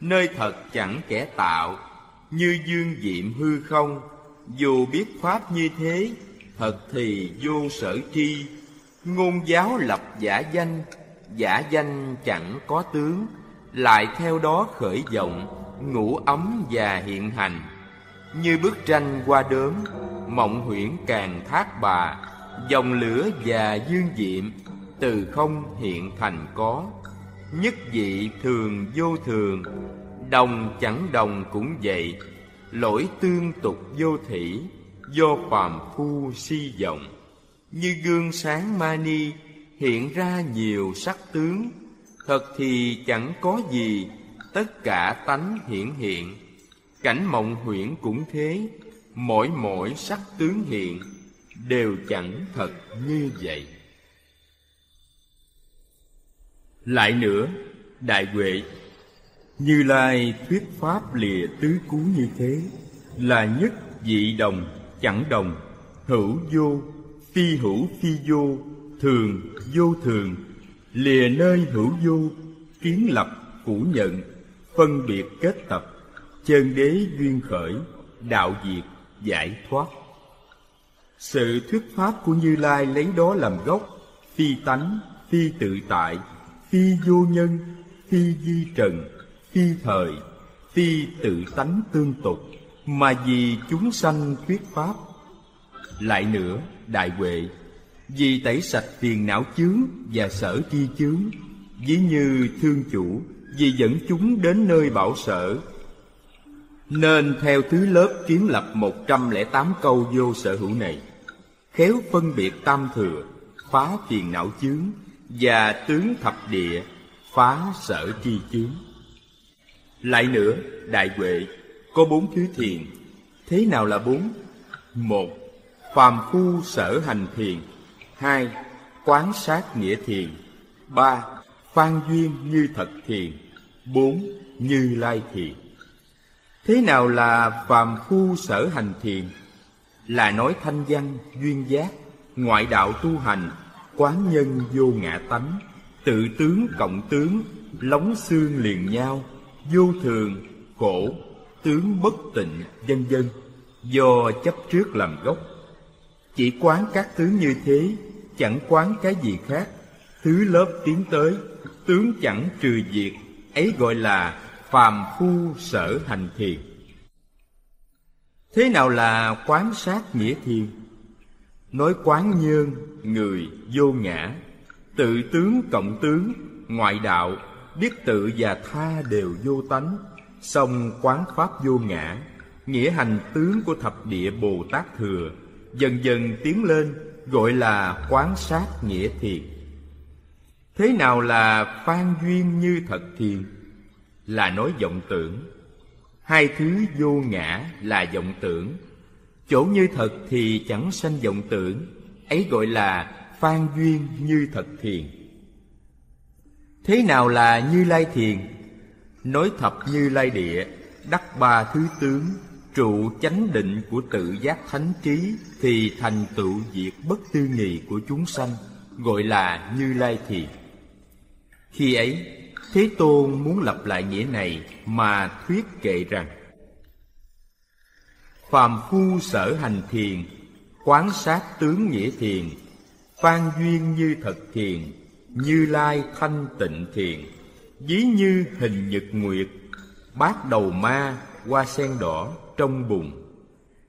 Nơi thật chẳng kẻ tạo, như dương diệm hư không dù biết pháp như thế thật thì vô sở tri ngôn giáo lập giả danh giả danh chẳng có tướng. Lại theo đó khởi vọng ngủ ấm và hiện hành. Như bức tranh qua đớm, mộng huyễn càng thác bà dòng lửa và dương diệm từ không hiện thành có. Nhất dị thường vô thường đồng chẳng đồng cũng vậy lỗi tương tục vô thỉ, do phàm phu si vọng. Như gương sáng mani hiện ra nhiều sắc tướng. Thật thì chẳng có gì, tất cả tánh hiển hiện. Cảnh mộng huyễn cũng thế, mỗi mỗi sắc tướng hiện, đều chẳng thật như vậy. Lại nữa, đại huệ như lai thuyết pháp lìa tứ cú như thế, là nhất dị đồng, chẳng đồng, hữu vô, phi hữu phi vô, thường vô thường, lìa nơi hữu vô, kiến lập cũ nhận, phân biệt kết tập, chân đế duyên khởi, đạo diệt, giải thoát. Sự thuyết pháp của như lai lấy đó làm gốc, phi tánh, phi tự tại, phi vô nhân, phi di trần phi thời phi tự tánh tương tục, mà vì chúng sanh thuyết pháp. Lại nữa, đại huệ, vì tẩy sạch phiền não chướng và sở chi chướng, ví như thương chủ, vì dẫn chúng đến nơi bảo sở. Nên theo thứ lớp kiến lập một trăm lẻ tám câu vô sở hữu này, khéo phân biệt tam thừa, phá phiền não chướng và tướng thập địa, phá sở chi chướng lại nữa, đại huệ, có bốn thứ thiền. Thế nào là bốn? Một, phàm phu sở hành thiền. Hai, quán sát nghĩa thiền. Ba, phan duyên như thật thiền. Bốn, như lai thiền. Thế nào là phàm phu sở hành thiền? Là nói thanh văn, duyên giác, ngoại đạo tu hành, quán nhân vô ngã tánh, tự tướng cộng tướng, lóng xương liền nhau vô thường, khổ, tướng bất tịnh vân vân do chấp trước làm gốc. Chỉ quán các tướng như thế, chẳng quán cái gì khác. Thứ lớp tiến tới, tướng chẳng trừ diệt, ấy gọi là phàm phu sở hành thiền. Thế nào là quán sát nghĩa thiền? Nói quán nhơn, người, vô ngã, tự tướng cộng tướng, ngoại đạo biết tự và tha đều vô tánh, song quán pháp vô ngã, nghĩa hành tướng của thập địa bồ tát thừa, dần dần tiến lên, gọi là quán sát nghĩa thiền. Thế nào là phan duyên như thật thiền? Là nói vọng tưởng. Hai thứ vô ngã là vọng tưởng. Chỗ như thật thì chẳng sanh vọng tưởng, ấy gọi là phan duyên như thật thiền thế nào là như lai thiền? Nói thập như lai địa, đắc ba thứ tướng, trụ chánh định của tự giác thánh trí, thì thành tựu diệt bất tư nghị của chúng sanh, gọi là như lai thiền. Khi ấy, thế tôn muốn lập lại nghĩa này mà thuyết kệ rằng, phàm phu sở hành thiền, quán sát tướng nghĩa thiền, phan duyên như thật thiền như lai thanh tịnh thiền, ví như hình nhật nguyệt, bát đầu ma hoa sen đỏ trong bùn.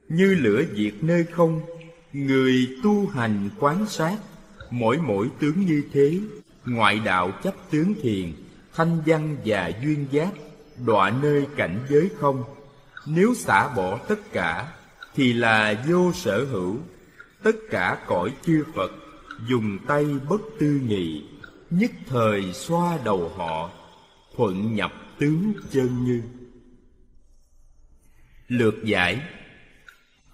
Như lửa diệt nơi không, người tu hành quán sát, mỗi mỗi tướng như thế, ngoại đạo chấp tướng thiền, thanh văn và duyên giác đọa nơi cảnh giới không. Nếu xả bỏ tất cả, thì là vô sở hữu. Tất cả cõi chư phật, dùng tay bất tư nghị nhất thời xoa đầu họ, thuận nhập tướng chân như. Lược giải,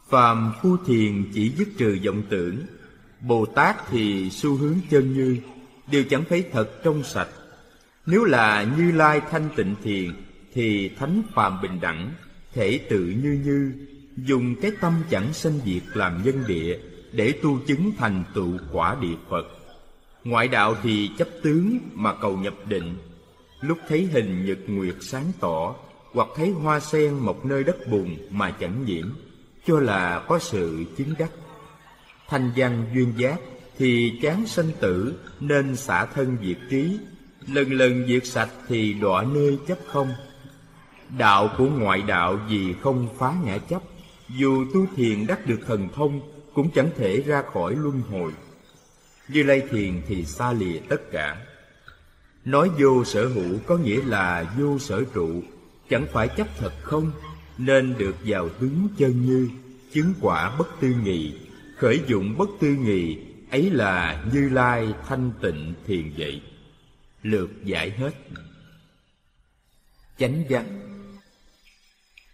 phàm phu thiền chỉ dứt trừ vọng tưởng, bồ tát thì xu hướng chân như đều chẳng thấy thật trong sạch. Nếu là Như Lai thanh tịnh thiền, Thì thánh phàm bình đẳng, Thể tự như như, Dùng cái tâm chẳng sanh diệt làm nhân địa, Để tu chứng thành tựu quả địa Phật. Ngoại đạo thì chấp tướng mà cầu nhập định. Lúc thấy hình nhật nguyệt sáng tỏ, Hoặc thấy hoa sen một nơi đất bùn mà chẳng nhiễm, Cho là có sự chứng đắc. Thanh văn duyên giác thì chán sanh tử, nên xả thân diệt trí. Lần lần diệt sạch thì đọa nơi chấp không. Đạo của ngoại đạo vì không phá ngã chấp, dù tu thiền đắc được thần thông, cũng chẳng thể ra khỏi luân hồi như lai thiền thì xa lìa tất cả. Nói vô sở hữu có nghĩa là vô sở trụ, chẳng phải chấp thật không? Nên được vào tướng chân như, chứng quả bất tư nghị, khởi dụng bất tư nghị, ấy là như lai thanh tịnh thiền vậy. Lược giải hết. Chánh văn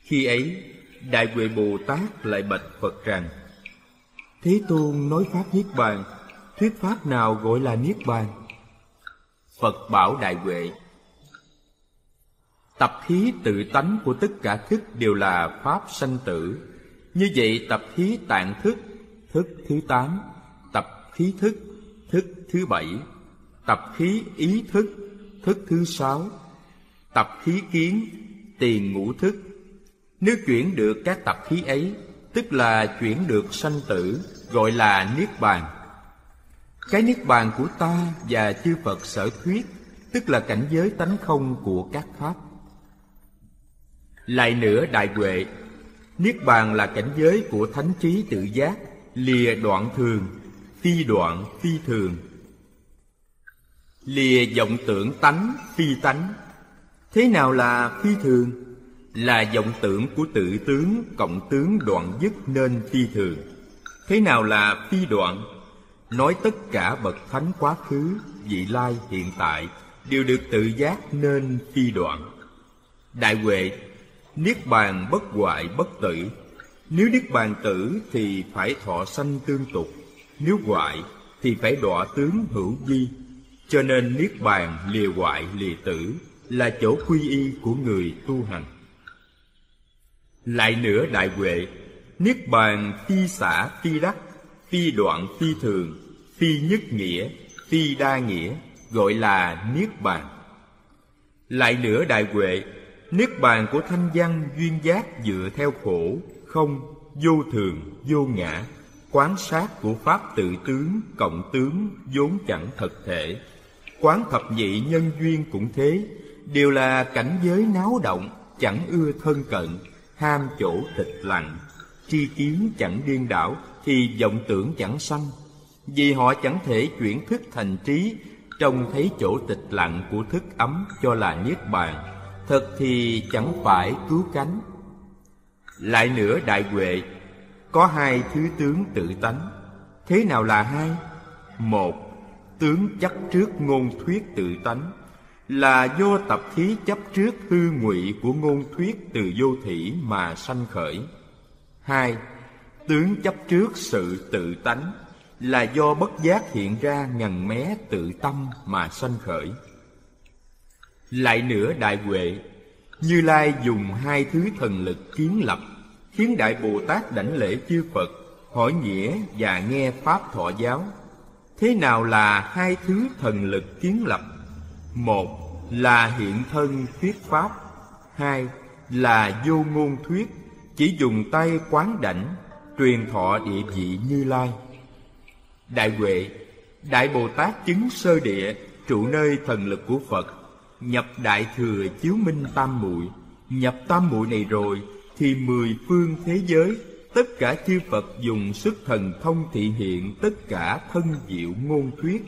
khi ấy, đại huệ bồ tát lại bạch phật rằng, thế tôn nói pháp niết bàn thuyết pháp nào gọi là niết bàn phật bảo đại huệ tập khí tự tánh của tất cả thức đều là pháp sanh tử như vậy tập khí tạng thức thức thứ tám tập khí thức, thức thứ bảy, tập khí ý thức, thức thứ sáu, tập khí kiến, tiền ngũ thức. Nếu chuyển được các tập khí ấy, tức là chuyển được sanh tử, gọi là Niết Bàn. Cái Niết Bàn của ta và chư Phật sở thuyết, tức là cảnh giới tánh không của các Pháp. Lại nữa đại huệ, Niết Bàn là cảnh giới của thánh trí tự giác, lìa đoạn thường, phi đoạn phi thường. Lìa vọng tưởng tánh phi tánh. Thế nào là phi thường? Là vọng tưởng của tự tướng cộng tướng đoạn dứt nên phi thường. Thế nào là phi đoạn? Nói tất cả bậc thánh quá khứ, vị lai hiện tại đều được tự giác nên phi đoạn. Đại huệ, niết bàn bất hoại bất tử. Nếu niết bàn tử thì phải thọ sanh tương tục, nếu hoại thì phải đọa tướng hữu di Cho nên Niết Bàn lìa hoại lìa tử Là chỗ quy y của người tu hành. Lại nữa đại huệ, Niết Bàn phi xả phi đắc. Phi đoạn phi thường Phi nhất nghĩa Phi đa nghĩa Gọi là Niết Bàn. Lại nữa đại huệ Niết bàn của thanh văn duyên giác dựa theo khổ, không, vô thường, vô ngã, quán sát của pháp tự tướng cộng tướng vốn chẳng thật thể. Quán thập nhị nhân duyên cũng thế đều là cảnh giới náo động chẳng ưa thân cận ham chỗ tịch lặng tri kiến chẳng điên đảo thì vọng tưởng chẳng sanh, vì họ chẳng thể chuyển thức thành trí, trông thấy chỗ tịch lặng của thức ấm cho là niết bàn, thật thì chẳng phải cứu cánh. Lại nữa đại huệ, có hai thứ tướng tự tánh, thế nào là hai? Một, tướng chấp trước ngôn thuyết tự tánh, là do tập khí chấp trước hư ngụy của ngôn thuyết từ vô thủy mà sanh khởi. Hai tướng chấp trước sự tự tánh là do bất giác hiện ra ngần mé tự tâm mà sanh khởi. Lại nữa đại huệ, như lai dùng hai thứ thần lực kiến lập khiến đại bồ tát đảnh lễ chư phật, hỏi nghĩa và nghe pháp thọ giáo. Thế nào là hai thứ thần lực kiến lập? Một là hiện thân thuyết pháp, hai là vô ngôn thuyết, chỉ dùng tay quán đảnh truyền thọ địa vị như lai đại huệ, đại bồ tát chứng sơ địa, trụ nơi thần lực của phật, nhập đại thừa chiếu minh tam muội, nhập tam muội này rồi thì mười phương thế giới, tất cả chư Phật dùng sức thần thông thị hiện tất cả thân diệu ngôn thuyết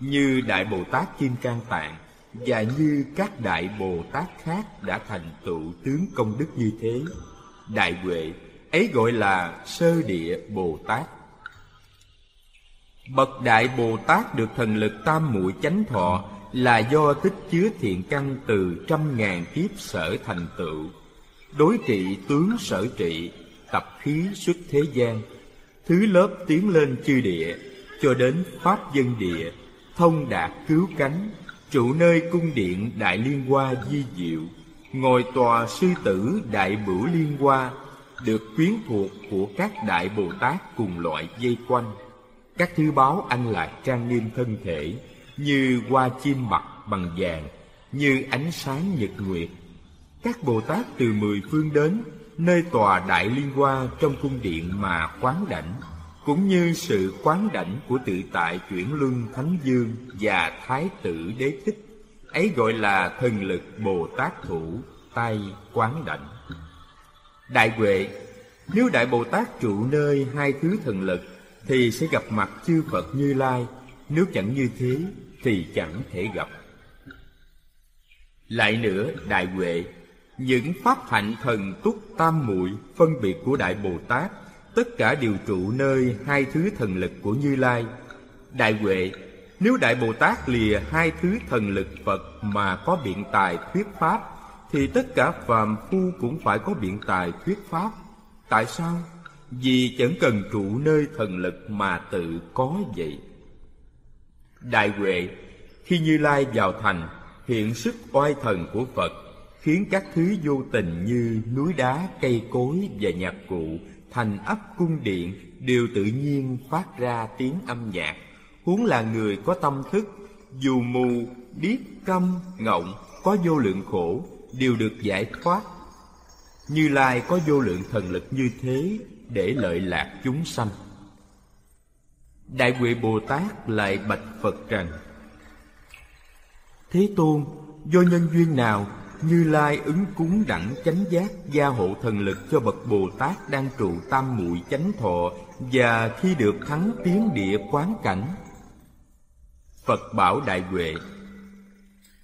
như Đại Bồ Tát Kim Cang Tạng và như các Đại Bồ Tát khác đã thành tựu tướng công đức như thế. Đại Huệ ấy gọi là sơ địa Bồ Tát. Bậc Đại Bồ Tát được thần lực tam muội chánh thọ là do tích chứa thiện căn từ trăm ngàn kiếp sở thành tựu, đối trị tướng sở trị, tập khí xuất thế gian, thứ lớp tiến lên chư địa, cho đến pháp dân địa, thông đạt cứu cánh, trụ nơi cung điện đại liên hoa di diệu, ngồi tòa sư tử đại bửu liên hoa được quyến thuộc của các đại bồ tát cùng loại dây quanh. Các thứ báo anh lạc trang nghiêm thân thể, như hoa chim mặt bằng vàng, như ánh sáng nhật nguyệt. Các bồ tát từ mười phương đến, nơi tòa đại liên hoa trong cung điện mà quán đảnh, cũng như sự quán đảnh của tự tại chuyển luân thánh dương và thái tử đế thích ấy gọi là thần lực bồ tát thủ, tay quán đảnh đại huệ, nếu đại bồ tát trụ nơi hai thứ thần lực, thì sẽ gặp mặt chư phật như lai. Nếu chẳng như thế, thì chẳng thể gặp. Lại nữa, đại huệ, những pháp hạnh thần túc tam muội phân biệt của đại bồ tát, tất cả đều trụ nơi hai thứ thần lực của như lai. Đại huệ, nếu đại bồ tát lìa hai thứ thần lực phật mà có biện tài thuyết pháp thì tất cả phàm phu cũng phải có biện tài thuyết pháp. Tại sao? Vì chẳng cần trụ nơi thần lực mà tự có vậy. Đại huệ, khi như lai vào thành, hiện sức oai thần của phật, khiến các thứ vô tình như núi đá, cây cối và nhạc cụ, thành ấp cung điện đều tự nhiên phát ra tiếng âm nhạc. Huống là người có tâm thức, dù mù, điếc, câm, ngọng, có vô lượng khổ đều được giải thoát. Như lai có vô lượng thần lực như thế để lợi lạc chúng sanh. Đại huệ bồ tát lại bạch phật rằng, thế tôn, do nhân duyên nào như lai ứng cúng đẳng chánh giác gia hộ thần lực cho bậc bồ tát đang trụ tam muội chánh thọ và khi được thắng tiến địa quán cảnh? Phật bảo đại huệ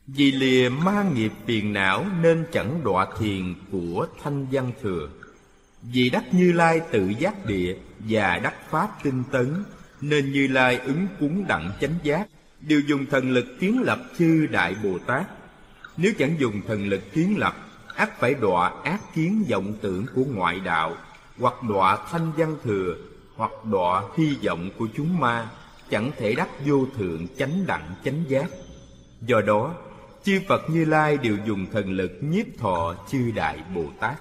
vì lìa ma nghiệp phiền não nên chẳng đọa thiền của thanh văn thừa. Vì đắc như lai tự giác địa và đắc pháp tinh tấn, nên như lai ứng cúng đặng chánh giác, đều dùng thần lực kiến lập chư đại bồ tát. Nếu chẳng dùng thần lực kiến lập ắt phải đọa ác kiến vọng tưởng của ngoại đạo, hoặc đọa thanh văn thừa, hoặc đọa hy vọng của chúng ma, chẳng thể đắc vô thượng chánh đặng chánh giác. Do đó chư phật như lai đều dùng thần lực nhiếp thọ chư đại bồ tát.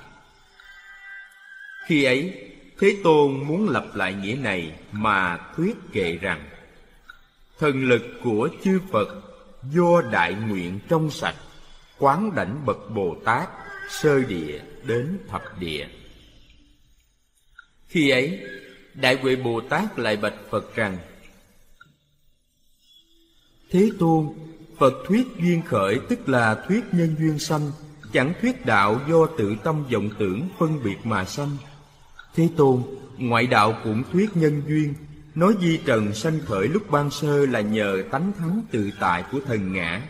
Khi ấy, thế tôn muốn lập lại nghĩa này mà thuyết kệ rằng, thần lực của chư phật do đại nguyện trong sạch, quán đảnh bậc bồ tát, sơ địa đến thập địa. Khi ấy, đại huệ bồ tát lại bạch phật rằng, thế tôn phật thuyết duyên khởi tức là thuyết nhân duyên sanh, chẳng thuyết đạo do tự tâm vọng tưởng phân biệt mà sanh. Thế tôn, ngoại đạo cũng thuyết nhân duyên, nói di trần sanh khởi lúc ban sơ là nhờ tánh thắng tự tại của thần ngã.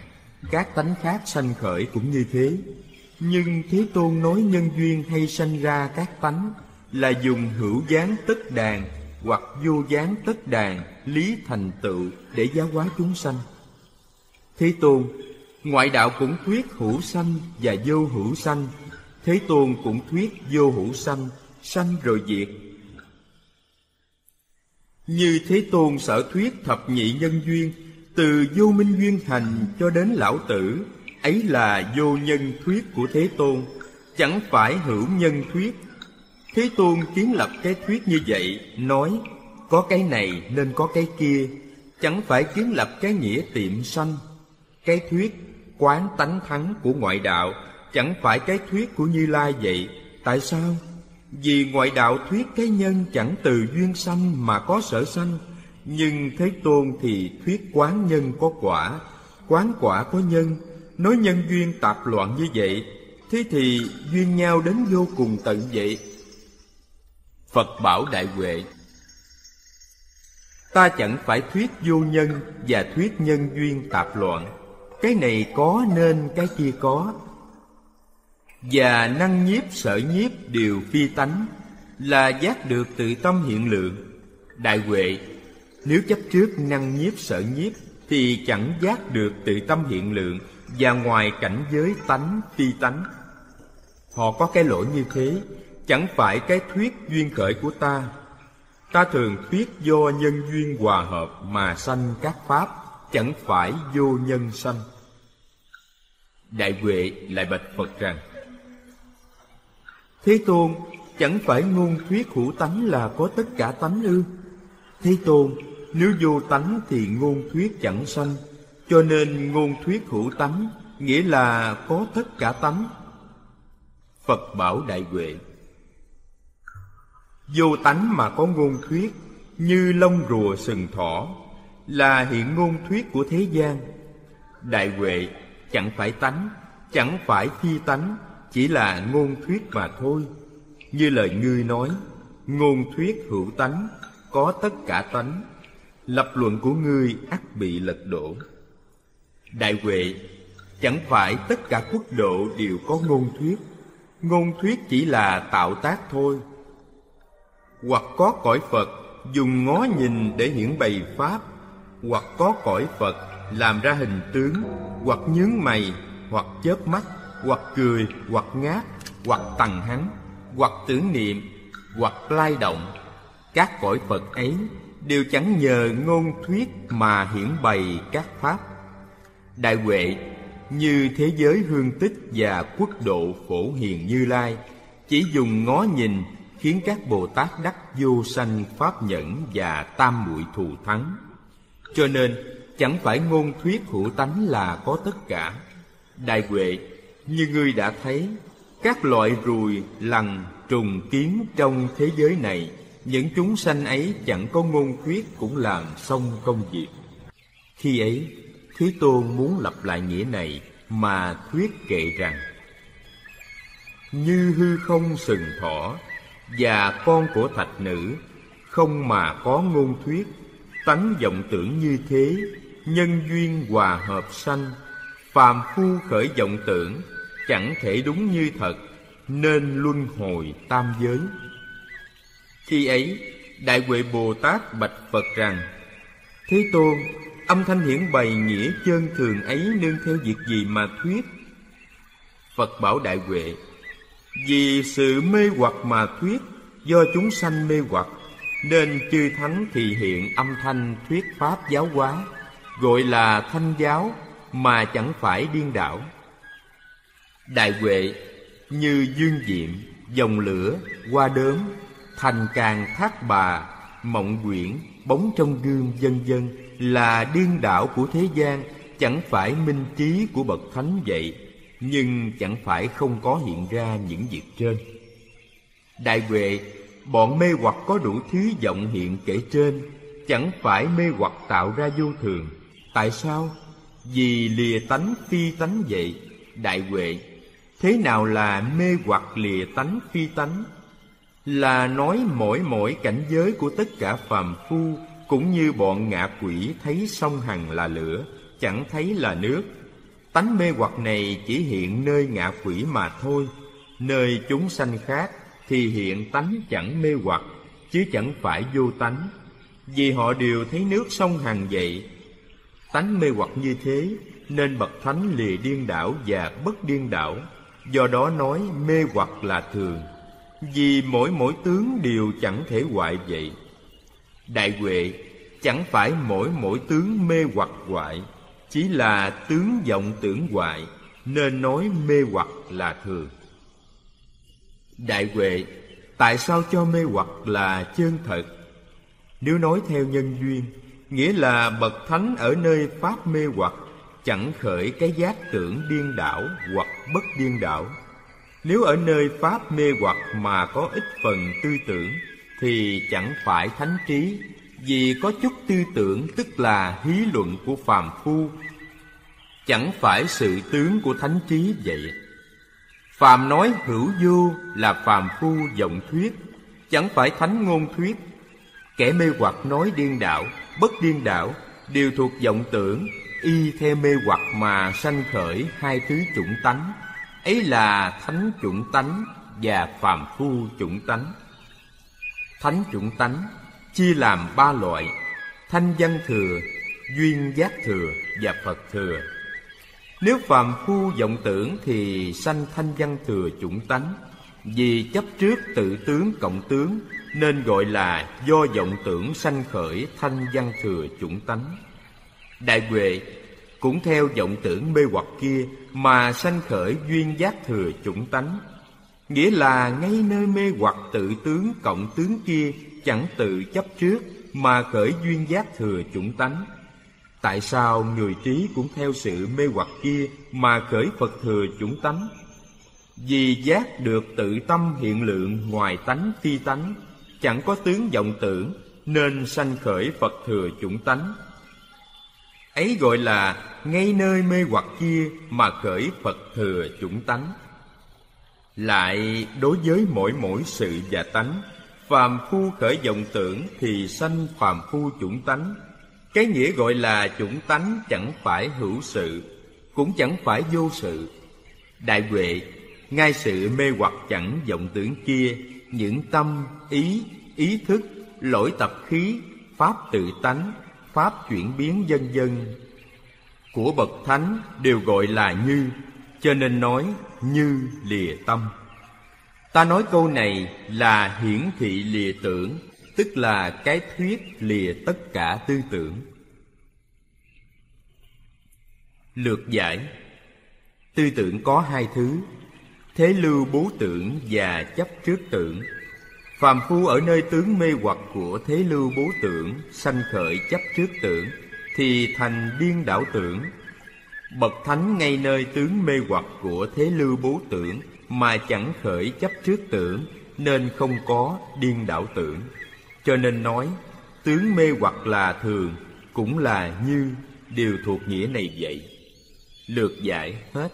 Các tánh khác sanh khởi cũng như thế. Nhưng thế tôn nói nhân duyên hay sanh ra các tánh là dùng hữu gián tất đàn hoặc vô gián tất đàn lý thành tựu để giáo hóa chúng sanh thế tôn, ngoại đạo cũng thuyết hữu sanh và vô hữu sanh. Thế tôn cũng thuyết vô hữu sanh sanh rồi diệt. Như thế tôn sở thuyết thập nhị nhân duyên, từ vô minh duyên thành cho đến lão tử, ấy là vô nhân thuyết của thế tôn, chẳng phải hữu nhân thuyết. Thế tôn kiến lập cái thuyết như vậy, nói, có cái này nên có cái kia, chẳng phải kiến lập cái nghĩa tiệm sanh cái thuyết quán tánh thắng của ngoại đạo chẳng phải cái thuyết của như lai vậy. Tại sao? Vì ngoại đạo thuyết cái nhân chẳng từ duyên sanh mà có sở sanh. Nhưng Thế Tôn thì thuyết quán nhân có quả. Quán quả có nhân. Nói nhân duyên tạp loạn như vậy, Thế thì duyên nhau đến vô cùng tận vậy. Phật bảo Đại Huệ, Ta chẳng phải thuyết vô nhân Và thuyết nhân duyên tạp loạn. Cái này có nên, cái kia có. Và năng nhiếp, sở nhiếp đều phi tánh, Là giác được tự tâm hiện lượng. Đại Huệ, nếu chấp trước năng nhiếp, sở nhiếp, Thì chẳng giác được tự tâm hiện lượng Và ngoài cảnh giới tánh, phi tánh. Họ có cái lỗi như thế, Chẳng phải cái thuyết duyên khởi của ta. Ta thường thuyết do nhân duyên hòa hợp Mà sanh các pháp, Chẳng phải vô nhân sanh. Đại Huệ lại bạch Phật rằng Thế Tôn, chẳng phải ngôn thuyết hữu tánh là có tất cả tánh ư? Thế Tôn, nếu vô tánh thì ngôn thuyết chẳng sanh, cho nên ngôn thuyết hữu tánh nghĩa là có tất cả tánh. Phật bảo Đại Huệ Vô tánh mà có ngôn thuyết Như lông rùa sừng thỏ Là hiện ngôn thuyết của thế gian Đại Huệ chẳng phải tánh, Chẳng phải phi tánh, Chỉ là ngôn thuyết mà thôi. Như lời ngươi nói, Ngôn thuyết hữu tánh, Có tất cả tánh. Lập luận của ngươi ắt bị lật đổ. Đại Huệ, Chẳng phải tất cả quốc độ đều có ngôn thuyết. Ngôn thuyết chỉ là tạo tác thôi. Hoặc có cõi Phật dùng ngó nhìn để hiển bày Pháp, Hoặc có cõi Phật làm ra hình tướng Hoặc nhướng mày, hoặc chớp mắt Hoặc cười, hoặc ngáp, hoặc tằng hắn Hoặc tưởng niệm, hoặc lai động. Các cõi Phật ấy đều chẳng nhờ ngôn thuyết mà hiển bày các Pháp. Đại Huệ như thế giới hương tích và quốc độ phổ hiền như lai chỉ dùng ngó nhìn khiến các bồ tát đắc vô sanh pháp nhẫn và tam muội thù thắng. Cho nên chẳng phải ngôn thuyết hữu tánh là có tất cả. Đại huệ, như ngươi đã thấy, các loại ruồi, lằn, trùng kiến trong thế giới này, những chúng sanh ấy chẳng có ngôn thuyết cũng làm xong công việc. Khi ấy, Thế Tôn muốn lặp lại nghĩa này mà thuyết kệ rằng, Như hư không sừng thỏ và con của thạch nữ, Không mà có ngôn thuyết, Tánh vọng tưởng như thế Nhân duyên hòa hợp sanh, Phàm phu khởi vọng tưởng, Chẳng thể đúng như thật, Nên luân hồi tam giới. Khi ấy, Đại Huệ Bồ Tát bạch Phật rằng, Thế Tôn, Âm thanh hiển bày nghĩa chân thường ấy nương theo việc gì mà thuyết? Phật bảo Đại Huệ, Vì sự mê hoặc mà thuyết, Do chúng sanh mê hoặc, Nên chư thánh thì hiện âm thanh thuyết pháp giáo hóa. Gọi là thanh giáo Mà chẳng phải điên đảo. Đại Huệ Như dương diệm, dòng lửa, hoa đớm Thành càng thác bà, mộng quyển, bóng trong gương vân vân là điên đảo của thế gian chẳng phải minh trí của bậc thánh vậy nhưng chẳng phải không có hiện ra những việc trên. Đại huệ bọn mê hoặc có đủ thứ vọng hiện kể trên chẳng phải mê hoặc tạo ra vô thường tại sao vì lìa tánh phi tánh vậy đại huệ thế nào là mê hoặc lìa tánh phi tánh là nói mỗi mỗi cảnh giới của tất cả phàm phu cũng như bọn ngạ quỷ thấy sông Hằng là lửa, chẳng thấy là nước. Tánh mê hoặc này chỉ hiện nơi ngạ quỷ mà thôi, nơi chúng sanh khác thì hiện tánh chẳng mê hoặc, chứ chẳng phải vô tánh. Vì họ đều thấy nước sông Hằng vậy. Tánh mê hoặc như thế, nên bậc thánh lìa điên đảo và bất điên đảo, do đó nói mê hoặc là thường. Vì mỗi mỗi tướng đều chẳng thể hoại vậy. Đại Huệ chẳng phải mỗi mỗi tướng mê hoặc hoại Chỉ là tướng vọng tưởng hoại Nên nói mê hoặc là thường. Đại Huệ Tại sao cho mê hoặc là chân thật? Nếu nói theo nhân duyên Nghĩa là bậc thánh ở nơi pháp mê hoặc Chẳng khởi cái giác tưởng điên đảo hoặc bất điên đảo. Nếu ở nơi pháp mê hoặc mà có ít phần tư tưởng Thì chẳng phải thánh trí vì có chút tư tưởng tức là hí luận của phàm phu. Chẳng phải sự tướng của thánh trí vậy. Phàm nói hữu vô là phàm phu vọng thuyết Chẳng phải thánh ngôn thuyết. Kẻ mê hoặc nói điên đạo, bất điên đảo, Đều thuộc vọng tưởng, Y theo mê hoặc mà sanh khởi hai thứ chủng tánh. Ấy là thánh chủng tánh và phàm phu chủng tánh. Thánh chủng tánh, chia làm ba loại, thanh văn thừa, duyên giác thừa và phật thừa. Nếu phàm phu vọng tưởng thì sanh thanh văn thừa chủng tánh, vì chấp trước tự tướng cộng tướng nên gọi là do vọng tưởng sanh khởi thanh văn thừa chủng tánh. Đại huệ cũng theo vọng tưởng mê hoặc kia mà sanh khởi duyên giác thừa chủng tánh, nghĩa là ngay nơi mê hoặc tự tướng cộng tướng kia chẳng tự chấp trước mà khởi duyên giác thừa chủng tánh. Tại sao người trí cũng theo sự mê hoặc kia mà khởi phật thừa chủng tánh? Vì giác được tự tâm hiện lượng ngoài tánh phi tánh chẳng có tướng vọng tưởng, nên sanh khởi phật thừa chủng tánh. Ấy gọi là ngay nơi mê hoặc kia mà khởi phật thừa chủng tánh. Lại đối với mỗi mỗi sự và tánh, phàm phu khởi vọng tưởng thì sanh phàm phu chủng tánh. Cái nghĩa gọi là chủng tánh chẳng phải hữu sự, cũng chẳng phải vô sự. Đại huệ, ngay sự mê hoặc chẳng vọng tưởng kia, những tâm ý ý thức, lỗi tập khí, pháp tự tánh, pháp chuyển biến dân dân. Của bậc thánh đều gọi là như, cho nên nói như lìa tâm. Ta nói câu này là hiển thị lìa tưởng, tức là cái thuyết lìa tất cả tư tưởng. Lược giải. Tư tưởng có hai thứ, thế lưu bố tưởng và chấp trước tưởng phàm phu ở nơi tướng mê hoặc của thế lưu bố tưởng, sanh khởi chấp trước tưởng, thì thành điên đảo tưởng. Bậc thánh ngay nơi tướng mê hoặc của thế lưu bố tưởng, mà chẳng khởi chấp trước tưởng, nên không có điên đảo tưởng. Cho nên nói, tướng mê hoặc là thường, cũng là như đều thuộc nghĩa này vậy. Lược giải hết.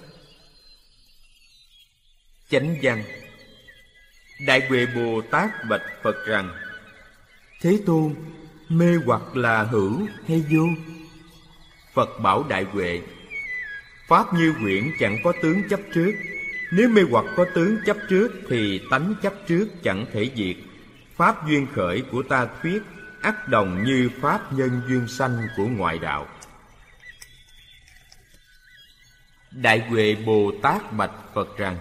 Chánh văn đại huệ bồ tát bạch phật rằng, thế tôn, mê hoặc là hữu hay vô? Phật bảo đại huệ, pháp như quyển chẳng có tướng chấp trước. Nếu mê hoặc có tướng chấp trước thì tánh chấp trước chẳng thể diệt. Pháp duyên khởi của ta thuyết ắt đồng như pháp nhân duyên sanh của ngoại đạo. Đại huệ bồ tát bạch phật rằng,